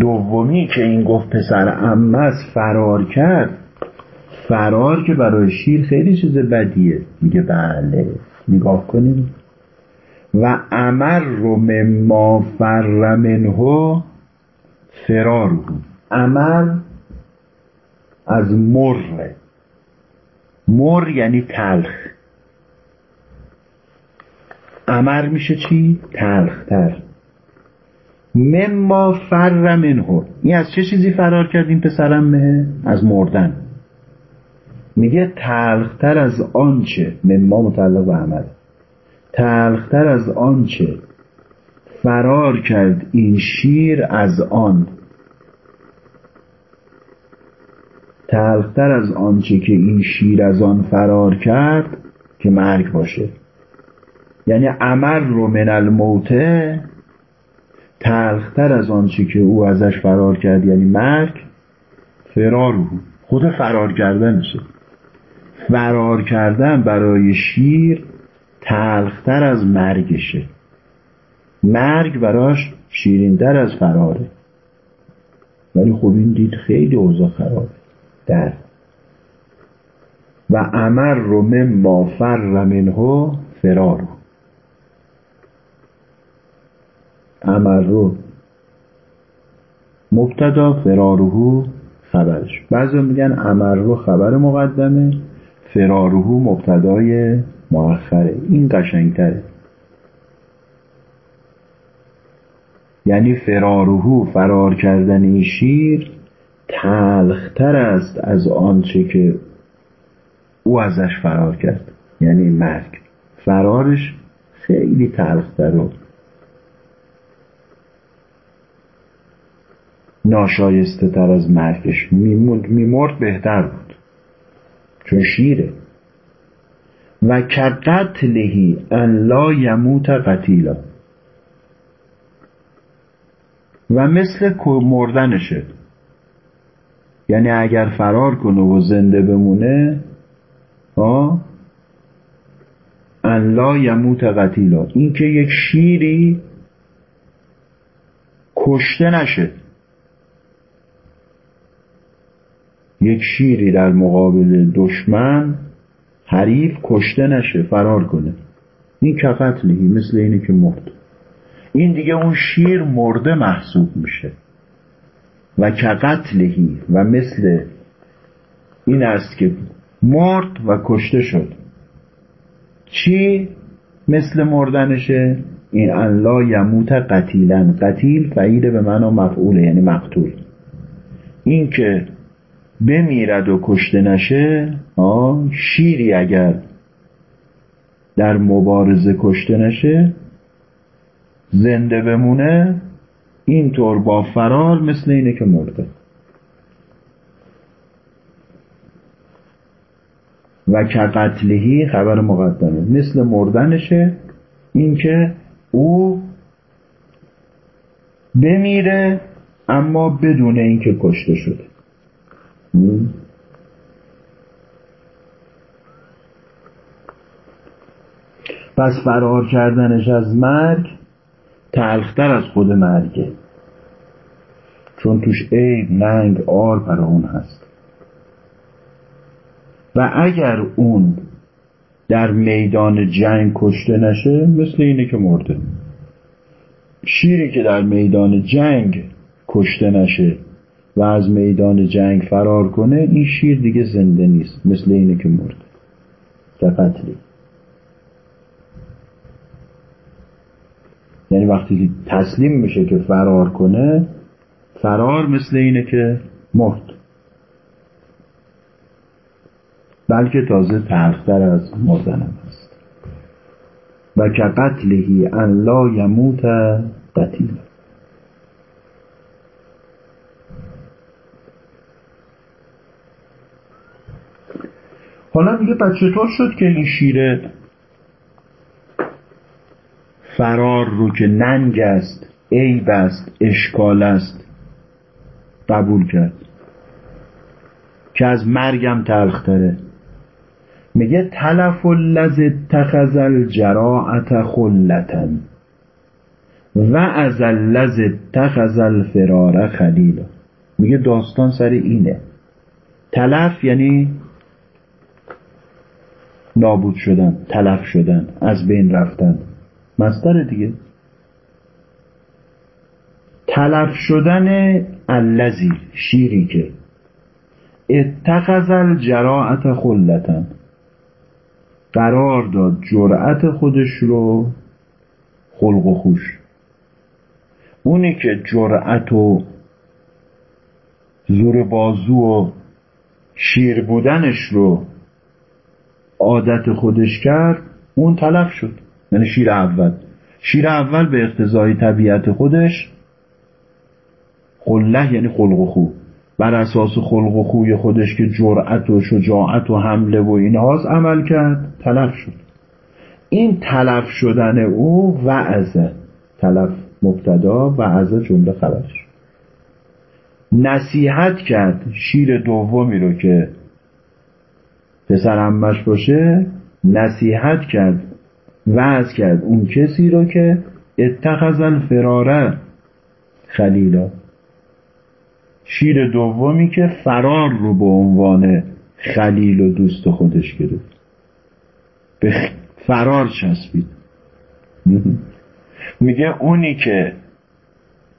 دومی که این گفت پسر امس فرار کرد فرار که برای شیر خیلی چیز بدیه. میگه بله نگاه کنیم. و امر رو مما فر منه فرارو امر از مر مر یعنی تلخ. امر میشه چی؟ تلخ تر مما فر منه. این از چه چیزی فرار کرد این پسرم؟ مه؟ از مردن. میگه تلختر از آنچه مما متعلق به عمل. تلختر از آنچه فرار کرد این شیر از آن. تلختر از آنچه که این شیر از آن فرار کرد که مرگ باشه. یعنی عمل رو من الموته تلختر از آنچه که او ازش فرار کرد یعنی مرگ فرار خود فرار کردنشه فرار کردن برای شیر تلختر از مرگشه. مرگ براش شیرینتر از فراره. ولی خب این دید خیلی اوضاع خرابه. در. و امر رو مما فر منه فرارو. امر رو. مبتدا فراروهو خبرش. بعضی میگن امر رو خبر مقدمه فراروهو مبتدای مؤخره. این قشنگتره. یعنی فراروهو فرار کردن این شیر تلختر است از آنچه که او ازش فرار کرد. یعنی مرگ. فرارش خیلی تلختر و ناشایسته تر از مرگش. میمرد بهتر بود. چون شیره. و کقتلهی ان لا یموت قتیلا. و مثل مردنشه. یعنی اگر فرار کنه و زنده بمونه ها؟ ان لا یموت قتیلا. این که یک شیری کشته نشه. یک شیری در مقابل دشمن حریف کشته نشه فرار کنه. این که قتلهی مثل اینه که مرد. این دیگه اون شیر مرده محسوب میشه. و که قتلهی و مثل این است که مرد و کشته شد. چی مثل مردنشه؟ این الله یموت قتیلا. قتیل فعیل به معنا مفعوله یعنی مقتول. این که بمیرد و کشته نشه شیری اگر در مبارزه کشته نشه زنده بمونه اینطور با فرار مثل اینه که مرده. و که قتلهی خبر مقدمه. مثل مردنشه اینکه او بمیره اما بدون اینکه کشته شده. پس فرار کردنش از مرگ تلختر از خود مرگه. چون توش عیب ننگ آر برای اون هست. و اگر اون در میدان جنگ کشته نشه مثل اینه که مرده. شیری که در میدان جنگ کشته نشه و از میدان جنگ فرار کنه این شیر دیگه زنده نیست مثل اینه که مرده. در قتلی یعنی وقتی تسلیم میشه که فرار کنه فرار مثل اینه که مرد. بلکه تازه تلختر از مردنم هست و که قتلهی ان لا یموت قتیل حالا میگه پس چطور شد که این شیر فرار رو که ننگ است عیب است اشکال است قبول کرد. که از مرگم تلختره میگه تلف اللذ اتخذ الجراعت خلتن و از اللذ اتخذ الفرار خلیلا. میگه داستان سر اینه. تلف یعنی نابود شدن تلف شدن از بین رفتن. مستر دیگه؟ تلف شدن اللذی شیری که. اتخذ الجراعت خلتن قرار داد جرأت خودش رو خلق و خوش. اونی که جرأت و زور بازو و شیر بودنش رو عادت خودش کرد اون تلف شد. یعنی شیر اول. شیر اول به اقتضای طبیعت خودش خله یعنی خلق و خو. بر اساس خلق و خوی خودش که جرأت و شجاعت و حمله و اینهاست عمل کرد تلف شد. این تلف شدن او وعظه تلف مبتدا وعظه جمله خبرش. نصیحت کرد شیر دومی رو که پسر امش باشه نصیحت کرد وعظ کرد اون کسی رو که اتخذ الفراره خلیلا. شیر دومی که فرار رو به عنوان خلیل و دوست خودش گرفت. به فرار چسبید. میگه اونی که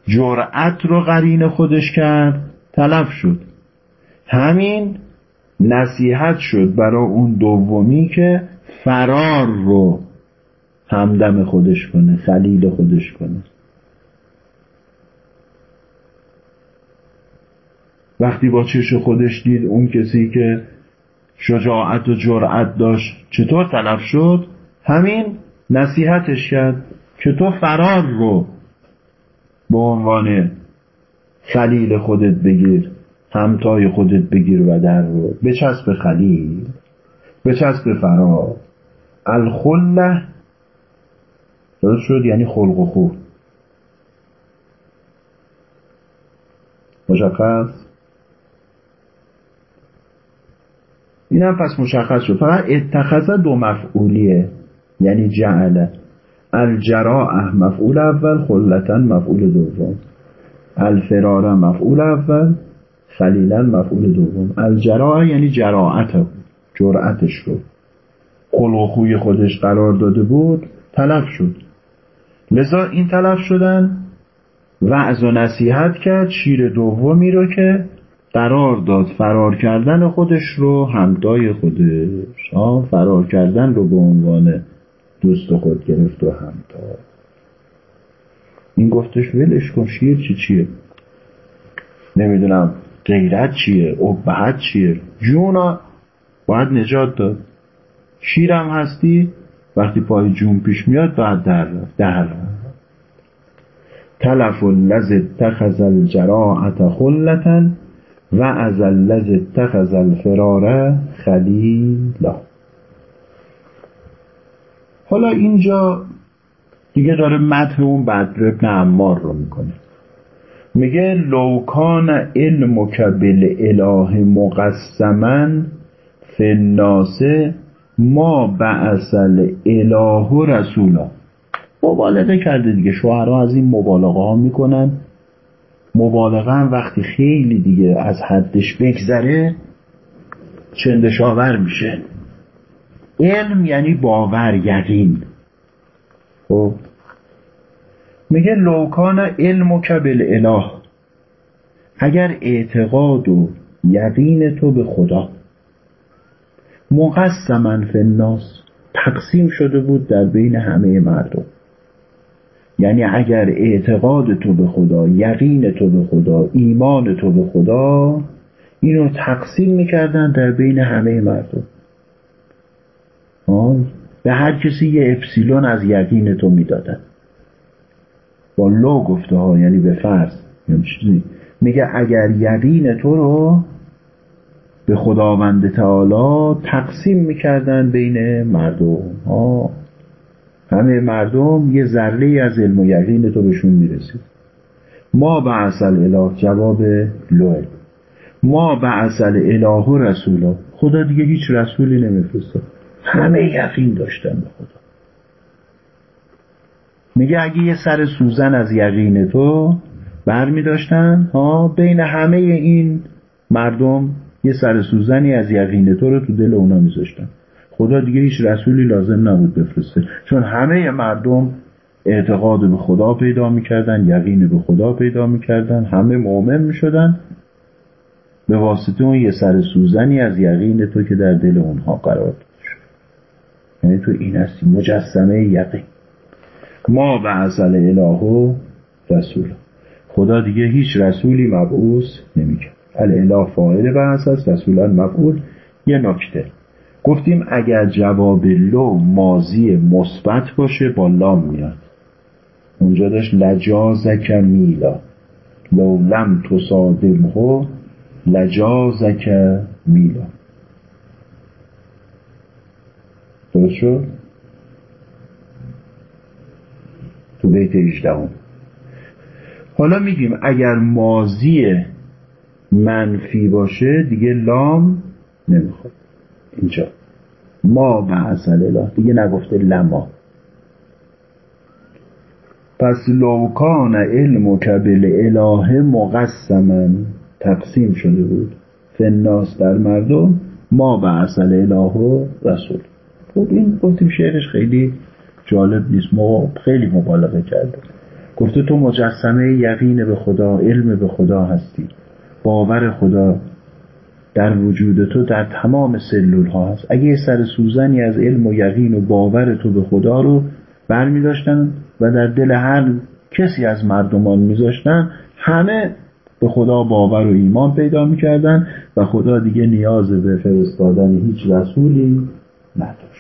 جرأت رو قرین خودش کرد تلف شد. همین نصیحت شد برای اون دومی که فرار رو همدم خودش کنه خلیل خودش کنه. وقتی با چش خودش دید اون کسی که شجاعت و جرأت داشت چطور تلف شد؟ همین نصیحتش کرد که تو فرار رو به عنوان خلیل خودت بگیر. همتای خودت بگیر و در رو. بچسب خلیل بچسب فرار. الخله درست شد؟ یعنی خلق و خو مشخص؟ این پس مشخص شد. فقط اتخذ دو مفعولیه یعنی جعله الجراعه مفعول اول خلتا مفعول دوم. الفراره مفعول اول. خلیلا مفعول دوم. الجراعه یعنی جراعت جرأتش رو. خلق و خوی خودش قرار داده بود تلف شد. لذا این تلف شدن وعظ و نصیحت کرد شیر دومی رو که قرار داد فرار کردن خودش رو همتای خودش. آه فرار کردن رو به عنوان دوست خود گرفت و همتا این گفتش ولش کن شیر چی چیه؟ نمی‌دونم. غیرت چیه؟ عبهت چیه؟ جونا باید نجات داد. شیرم هستی؟ وقتی پای جون پیش میاد باید در در. تلف اللذ اتخذ الجراعت خلتا و از اللذ اتخذ الفراره خلیلا حالا اینجا دیگه داره متن اون بدر ابن عمار رو می‌کنه. میگه لوکان علمک بالاله مقسما فی ما بعثل اله رسولا. مبالغه کرده دیگه. شوهرها از این مبالغه ها می‌کنن. مبالغه هم وقتی خیلی دیگه از حدش بگذره چندشاور میشه. علم یعنی باور یقین. خب؟ میگه لوکان علم و کبل اله اگر اعتقاد و یقین تو به خدا. مقسما فی الناس تقسیم شده بود در بین همه مردم. یعنی اگر اعتقاد تو به خدا یقین تو به خدا ایمان تو به خدا اینو تقسیم می‌کردن در بین همه مردم. به هر کسی یه اپسیلون از یقین تو می‌دادن. با لو گفته ها یعنی به فرض یعنی میگه اگر یقین تو رو به خداوند تعالی تقسیم می‌کردن بین مردم. ها همه مردم یه ذره از علم و یقین تو بهشون می‌رسید. ما به اصل اله جواب لوه. ما به اصل اله و رسولا. خدا دیگه هیچ رسولی نمیفرسته همه یقین داشتن به خدا. میگه اگه یه سر سوزن از یقین تو بر ها بین همه این مردم یه سر سوزنی از یقین تو رو تو دل اونا میذاشتن خدا دیگه هیچ رسولی لازم نبود بفرسته. چون همه مردم اعتقاد به خدا پیدا می‌کردن یقین به خدا پیدا می‌کردن همه مؤمن می‌شدن به واسطه اون یه سر سوزنی از یقین تو که در دل اونها قرار داشت. یعنی تو این هستی مجسمه یقین. ما به اصل اله رسول. خدا دیگه هیچ رسولی مبعوث نمی‌کرد. الاله فاعل بحث است رسولا مفعول. یه نکته. گفتیم اگر جواب لو مازی مثبت باشه با لام میاد. اونجا داشت لجازک میلا. لو لم تصادمه لجازک میلا. درست شد؟ تو بیت اجدهم حالا میگیم اگر مازی منفی باشه دیگه لام نمی‌خواد. اینجا. ما بعث اله دیگه نگفته لما. پس لوکان علم کبل اله مقسما. تقسیم شده بود. فناس در مردم. ما بعث اله و رسول. خب این گفتیم شعرش خیلی جالب نیست. ما خیلی مبالغه کرده گفته تو مجسمه یقین به خدا علم به خدا هستی. باور خدا در وجود تو در تمام سلول ها هست. اگه یه سر سوزنی از علم و یقین و باور تو به خدا رو برمی داشتن و در دل هر کسی از مردمان میذاشتن همه به خدا باور و ایمان پیدا می‌کردن و خدا دیگه نیاز به فرستادن هیچ رسولی نداشت.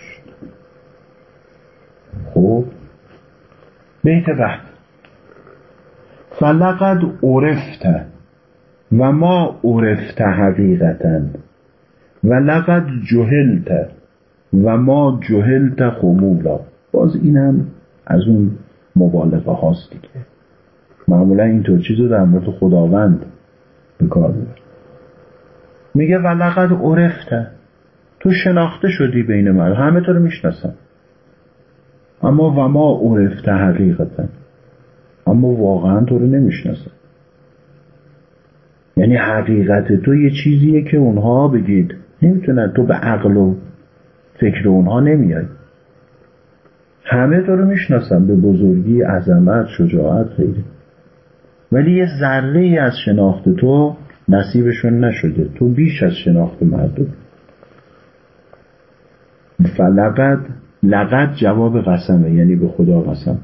خب بیت بعد. فلقد عرفته و ما عرفت حقیقتا و لقد جهلت و ما جهلت خمولا. باز اینم از اون مبالغه هاست دیگه. معمولا اینطور چیز رو در مورد خداوند به کار میگه و لقد عرفت. تو شناخته شدی بین من همه تو رو می‌شناسم. اما و ما عرفت حقیقتا. اما واقعا تو رو نمی‌شناسم. یعنی حقیقت تو یه چیزیه که اونها بگید. نمی‌تونن تو به عقل و فکر اونها نمیای. همه تو رو می‌شناسن به بزرگی عظمت شجاعت خیلی. ولی یه ذره ای از شناخت تو نصیبشون نشده. تو بیش از شناخت مردم. فلقد لقد جواب قسمه یعنی به خدا قسم.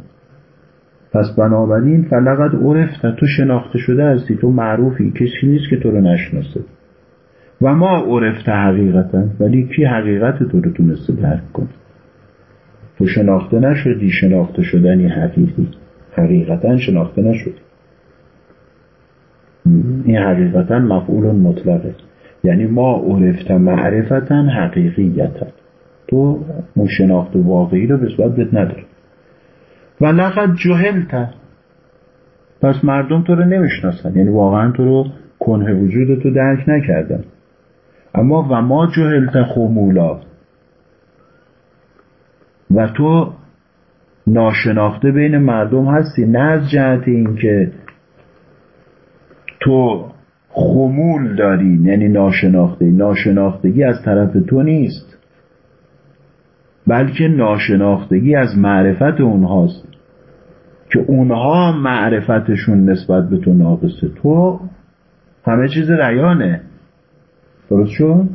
پس بنابراین فلقد عرفت تو شناخته شده هستی تو معروفی کسی نیست که تو رو نشناسه. و ما عرفت حقیقتا ولی کی حقیقت تو رو تونسته درک کن تو شناخته نشدی شناخته شدنی حقیقی. حقیقتا شناخته نشدی. این حقیقتا مفعول مطلقه. یعنی ما عرفت معرفتا حقیقیتا. تو شناخت واقعی رو به صورت نداری و لقد جهلت پس مردم تو رو نمی‌شناسن. یعنی واقعا تو رو کنه وجود تو درک نکردن. اما و ما جهلت خمولا. و تو ناشناخته بین مردم هستی. نه از جهت اینکه تو خمول داری. یعنی ناشناخته. ناشناختگی از طرف تو نیست. بلکه ناشناختگی از معرفت اونهاست که اونها معرفتشون نسبت به تو ناقصه تو همه چیز ریانه. درست شد؟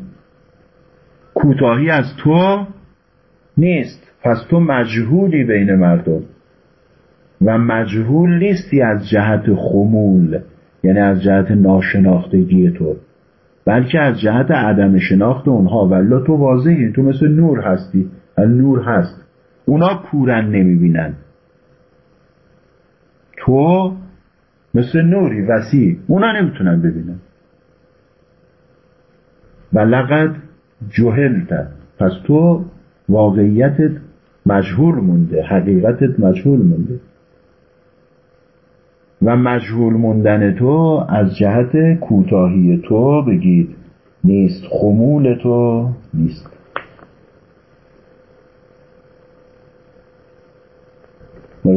کوتاهی از تو نیست. پس تو مجهولی بین مردم و مجهول نیستی از جهت خمول یعنی از جهت ناشناختگی تو بلکه از جهت عدم شناخت اونها. ولی تو واضحی تو مثل نور هستی. نور هست. اونا کورن نمی‌بینن. تو مثل نوری وسیع اونا نمی‌تونن ببینن. لقد جهلت. پس تو واقعیتت مجهول مونده حقیقتت مجهول مونده. و مجهول موندن تو از جهت کوتاهی تو بگید. نیست خمول تو نیست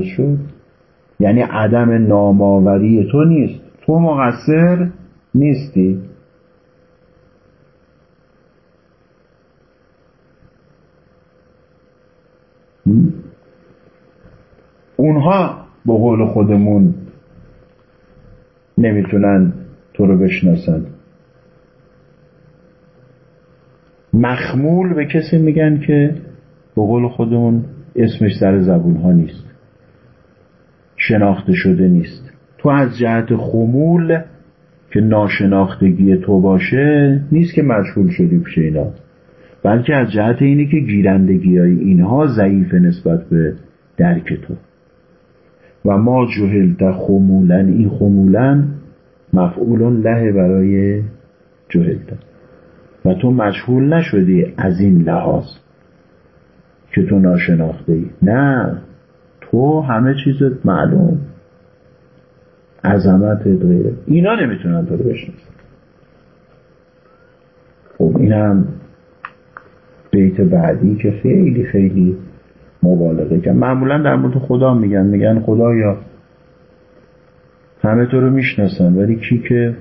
شد. یعنی عدم نامآوری تو نیست. تو مقصر نیستی. اونها به قول خودمون نمی‌تونن تو رو بشناسن. مخمول به کسی میگن که به قول خودمون اسمش سر زبون ها نیست. شناخته شده نیست. تو از جهت خمول که ناشناختگی تو باشه نیست که مجهول شدی پیش اینا. بلکه از جهت اینه که گیرندگی های اینها ضعیف نسبت به درک تو. و ما جهلت خمولن این خمولن مفعول له برای جهلت. و تو مشهول نشدی از این لحاظ که تو ناشناخته ای. نه. تو همه معلوم. عظمت غیره اینا نمی‌تونن تو رو بشناسن. خب این بیت بعدی که خیلی خیلی مبالغه کرد. معمولا در مورد خدا میگن. میگن خدایا همه تو رو می‌شناسن ولی کی که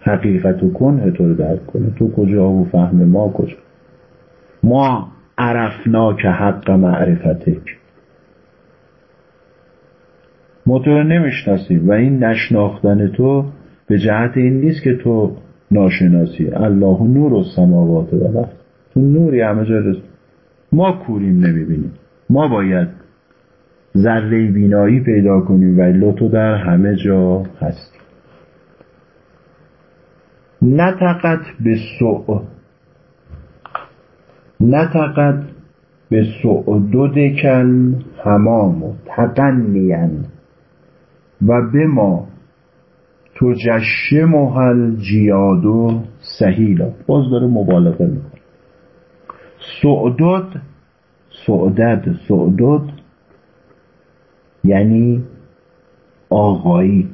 حقیقت و کنه تو رو درک کنه. تو کجا و فهم ما کجا؟ ما عرفنا که حق معرفتک. ما تو نمی‌شناسیم و این نشناختن تو به جهت این نیست که تو ناشناسی. الله نور و سماوات و تو نوری همه جا ما کوریم نمی‌بینیم. ما باید ذره بینایی پیدا کنیم و تو در همه جا هستی. نتقت به سوء. نتقت به سعدد کن همام تقنین و به ما تجشمها جیاد و سهیلا باز داره مبالغه می‌کنه. سعدد سعدد سعدد یعنی آقایی.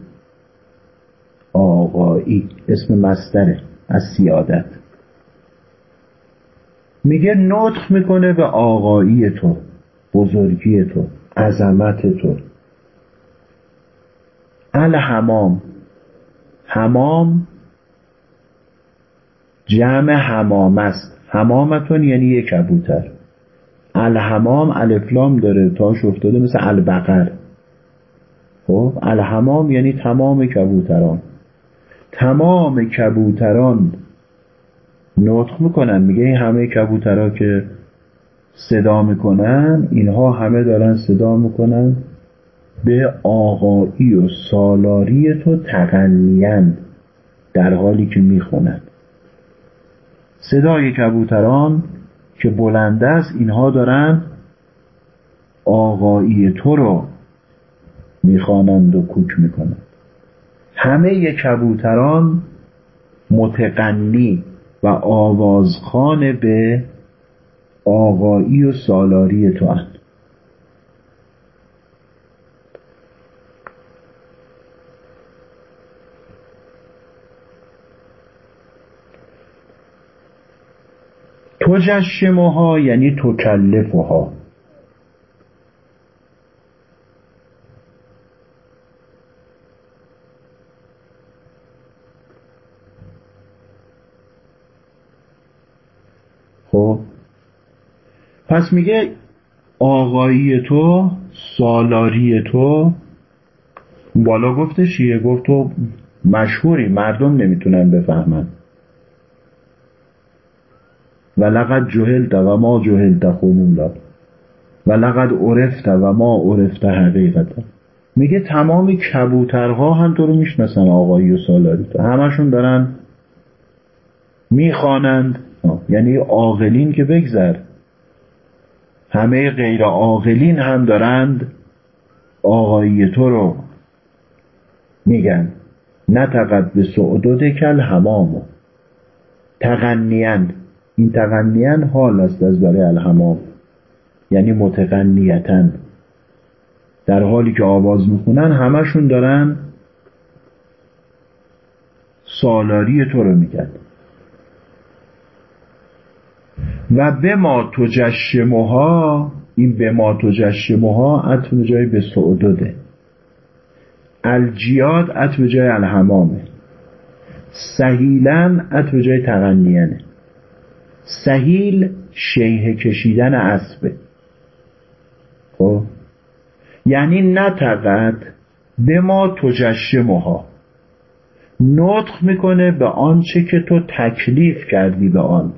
آقایی. اسم مستره. از سیادت. میگه نطق می‌کنه به آقایی تو بزرگی تو عظمت تو. الحمام حمام. جمع حمام است. حمامتون یعنی یک کبوتر. الحمام الفلام داره. تاش افتاده مثل البقر. خب الحمام یعنی تمام کبوتران. تمام کبوتران نطق می‌کنن. میگه این همه کبوترها که صدا می‌کنن اینها همه دارن صدا می‌کنن. به آقایی و سالاری تو تغنین در حالی که می‌خونن صدای کبوتران که بلند است اینها دارن آقایی تو رو می‌خوانند و کوک می‌کنند. همه کبوتران متقنی و آوازخان به آقایی و سالاری تو هست تجشمها یعنی تکلفها. خب. پس میگه آقایی تو سالاری تو. بالا گفته چیه؟ گفت تو مشهوری مردم نمی‌تونن بفهمن. و لقد جهلت و ما جهلت خمولا. و لقد عرفت و ما عرفت حقیقتا. میگه تمام کبوترها هم تو رو می‌شناسن آقایی و سالاری تو. همشون دارن می‌خوانند. یعنی عاقلین که بگذر. همه غیر عاقلین هم دارند. آقایی تو رو میگن. نتقد به سعدود کل همامو تغنیان این تغنیان حال است از برای الهمام یعنی متغنیتن در حالی که آواز می‌خونن همشون دارن سالاری تو رو میگن و به ما این به ما تجشمها جای به سعدوده الجیاد عطف جای الهمامه سهیلن عطف جای تغنیانه. سهیل شیه کشیدن اسبه خب؟ یعنی نتقد به ما تجشمها نطق می‌کنه به آنچه که تو تکلیف کردی به آن.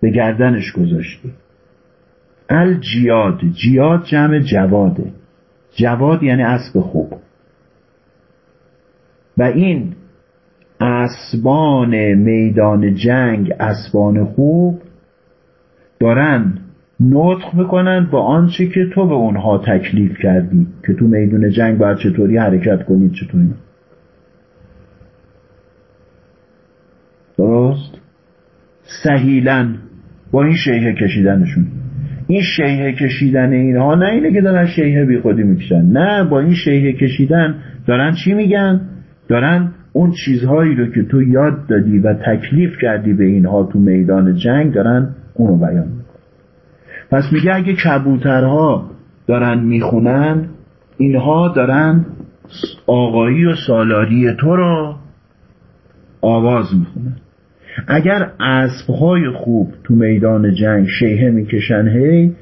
به گردنش گذاشتی. الجیاد. جیاد جمع جواده. جواد یعنی اسب خوب. و این اسبان میدان جنگ اسبان خوب دارن نطق می‌کنن با آنچه که تو به اونها تکلیف کردی که تو میدون جنگ باید چطوری حرکت کنید چطوری درست؟ سهیلن با این شیهه کشیدنشون. این شیهه کشیدن اینها نه اینه که دارن شیهه بی خودی می‌کشن. نه با این شیهه کشیدن دارن چی میگن؟ دارن اون چیزهایی رو که تو یاد دادی و تکلیف کردی به اینها تو میدان جنگ دارن اونو بیان میکن پس میگه اگه کبوترها دارن می‌خونن اینها دارن آقایی و سالاری تو رو آواز می‌خونن. اگر اسبهای خوب تو میدان جنگ شیهه می‌کشن هی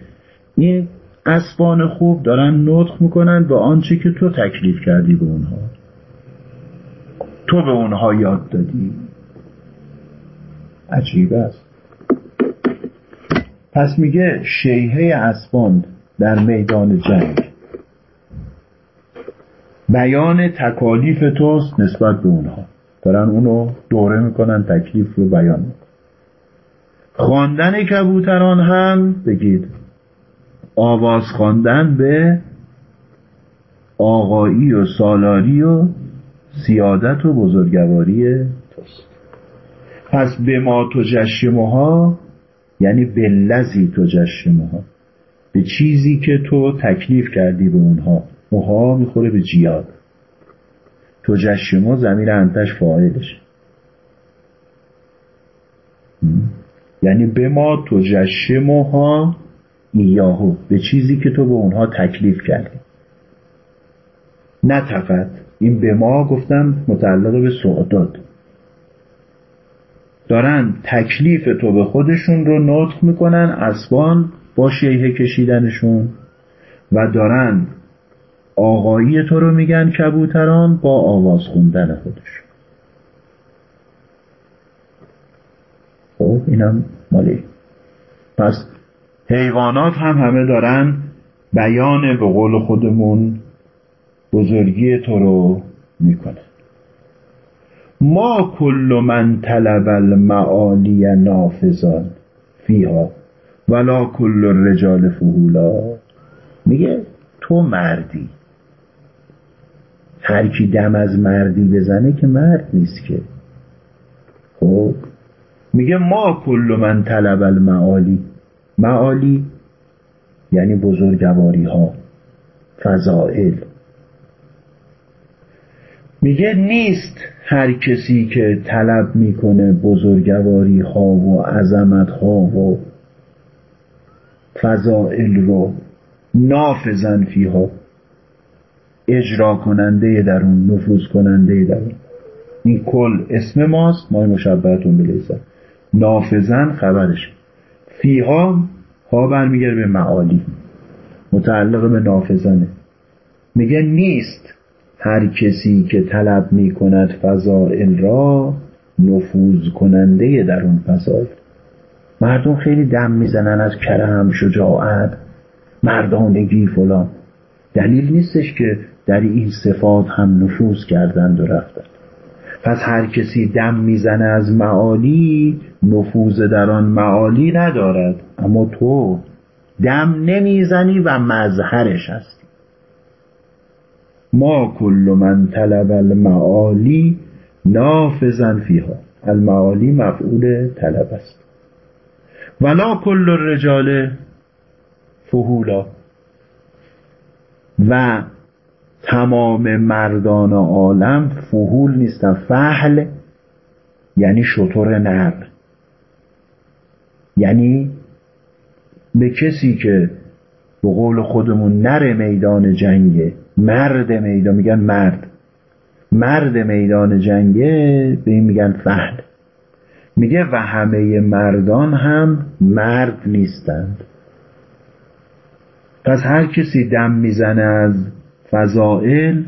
این اسبان خوب دارن نطق می‌کنن به آنچه که تو تکلیف کردی به اونها. تو به اونها یاد دادی؟ عجیب است. پس میگه شیهه اسبان در میدان جنگ. بیان تکالیف توست نسبت به اونها. دارن اونو دوره می‌کنن تکلیف رو بیان می‌کنن. خواندن کبوتران هم بگید آواز خواندن به آقایی و سالاری و سیادت و بزرگواری توست. پس به ما تجشمها یعنی به لذی تجشمها به چیزی که تو تکلیف کردی به اونها موها می‌خوره به جیاد. تجشمو زمیر انتش فاعلش یعنی به ما تجشموها ایاهو به چیزی که تو به اونها تکلیف کردی. فقط این به ما گفتم متعلق به سعداد. دارن تکلیف تو به خودشون رو نطق می‌کنن اسبان با شیهه کشیدنشون و دارن آقایی تو رو میگن کبوتران با آواز خوندن خودش خب اینم مالی. پس حیوانات هم همه دارن بیان به قول خودمون بزرگی تو رو می‌کنه. ما کل من طلب المعالی نافذان فیها ولا کل الرجال فهولا. میگه تو مردی. هر کی دم از مردی بزنه که مرد نیست که. خب؟ میگه ما کل من طلب المعالی. معالی یعنی بزرگواری ها. فضائل. میگه نیست هر کسی که طلب می‌کنه بزرگواری ها و عظمت ها و فضائل رو نافذن فیها. اجرا کننده در اون نفوذ کننده در اون این کل اسم ماست ما مشبهتون بلیزن نافذن خبرش. فیها ها برمیگرده به معالی. متعلق به نافذانه میگه نیست هر کسی که طلب می‌کند فضائل را نفوذ کننده در اون فضائل مردم خیلی دم می‌زنن از کرم شجاعت مردانگی فلان. دلیل نیستش که در این صفات هم نفوذ کردند و رفتند. پس هر کسی دم می‌زنه از معالی نفوذ در آن معالی ندارد. اما تو دم نمی‌زنی و مظهرش هستی ما کل من طلب المعالی نافذن فیها. المعالی مفعول طلب است. ولا کل الرجال فهولا. و تمام مردان عالم فهول نیستن فهل یعنی شطور نر. یعنی به کسی که به قول خودمون نر میدان جنگه مرد میدان میگن مرد. مرد میدان جنگه به این میگن فهل میگه و همه مردان هم مرد نیستند. پس هر کسی دم می‌زنه از فضائل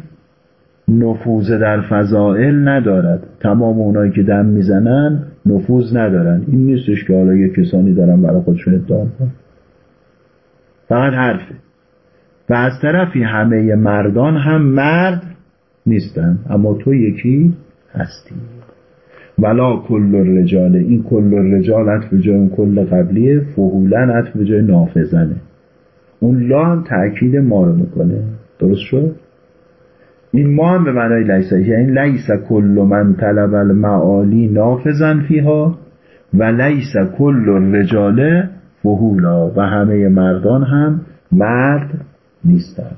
نفوذ در فضائل ندارد. تمام اونایی که دم می‌زنن نفوذ ندارن. این نیستش که حالا یه کسانی دارن برای خودشون ادعا کنن فقط حرفه. و از طرفی همه مردان هم مرد نیستن اما تو یکی هستی. ولا کل الرجال این کل الرجال عطف جای اون کل قبلیه فهولن عطف جای نافذنه. اون لا هم تأکید ما رو می‌کنه. درست شد؟ این ما هم به معنای لیسه یعنی لیس کل من طلب المعالی نافذن فیها و لیس کل الرجال فهولا. و همه مردان هم مرد نیستند.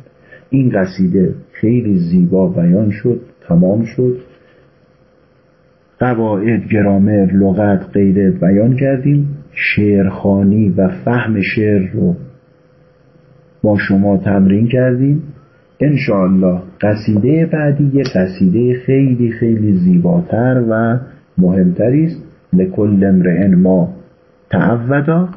این قصیده خیلی زیبا بیان شد تمام شد. قواعد گرامر لغت غیره بیان کردیم. شعرخانی و فهم شعر رو با شما تمرین کردیم. انشاءالله قصیده بعدی یه قصیده خیلی خیلی زیباتر و مهمتری است. لکل امرئ ما تعودا.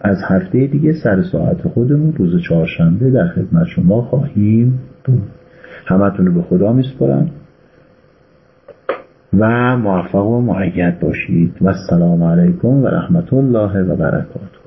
از هفته دیگه سر ساعت خودمون روز چهارشنبه در خدمت شما خواهیم بود. همتون رو به خدا میسپرم و موفق و معید باشید. و السلام علیکم و رحمت الله و برکاته.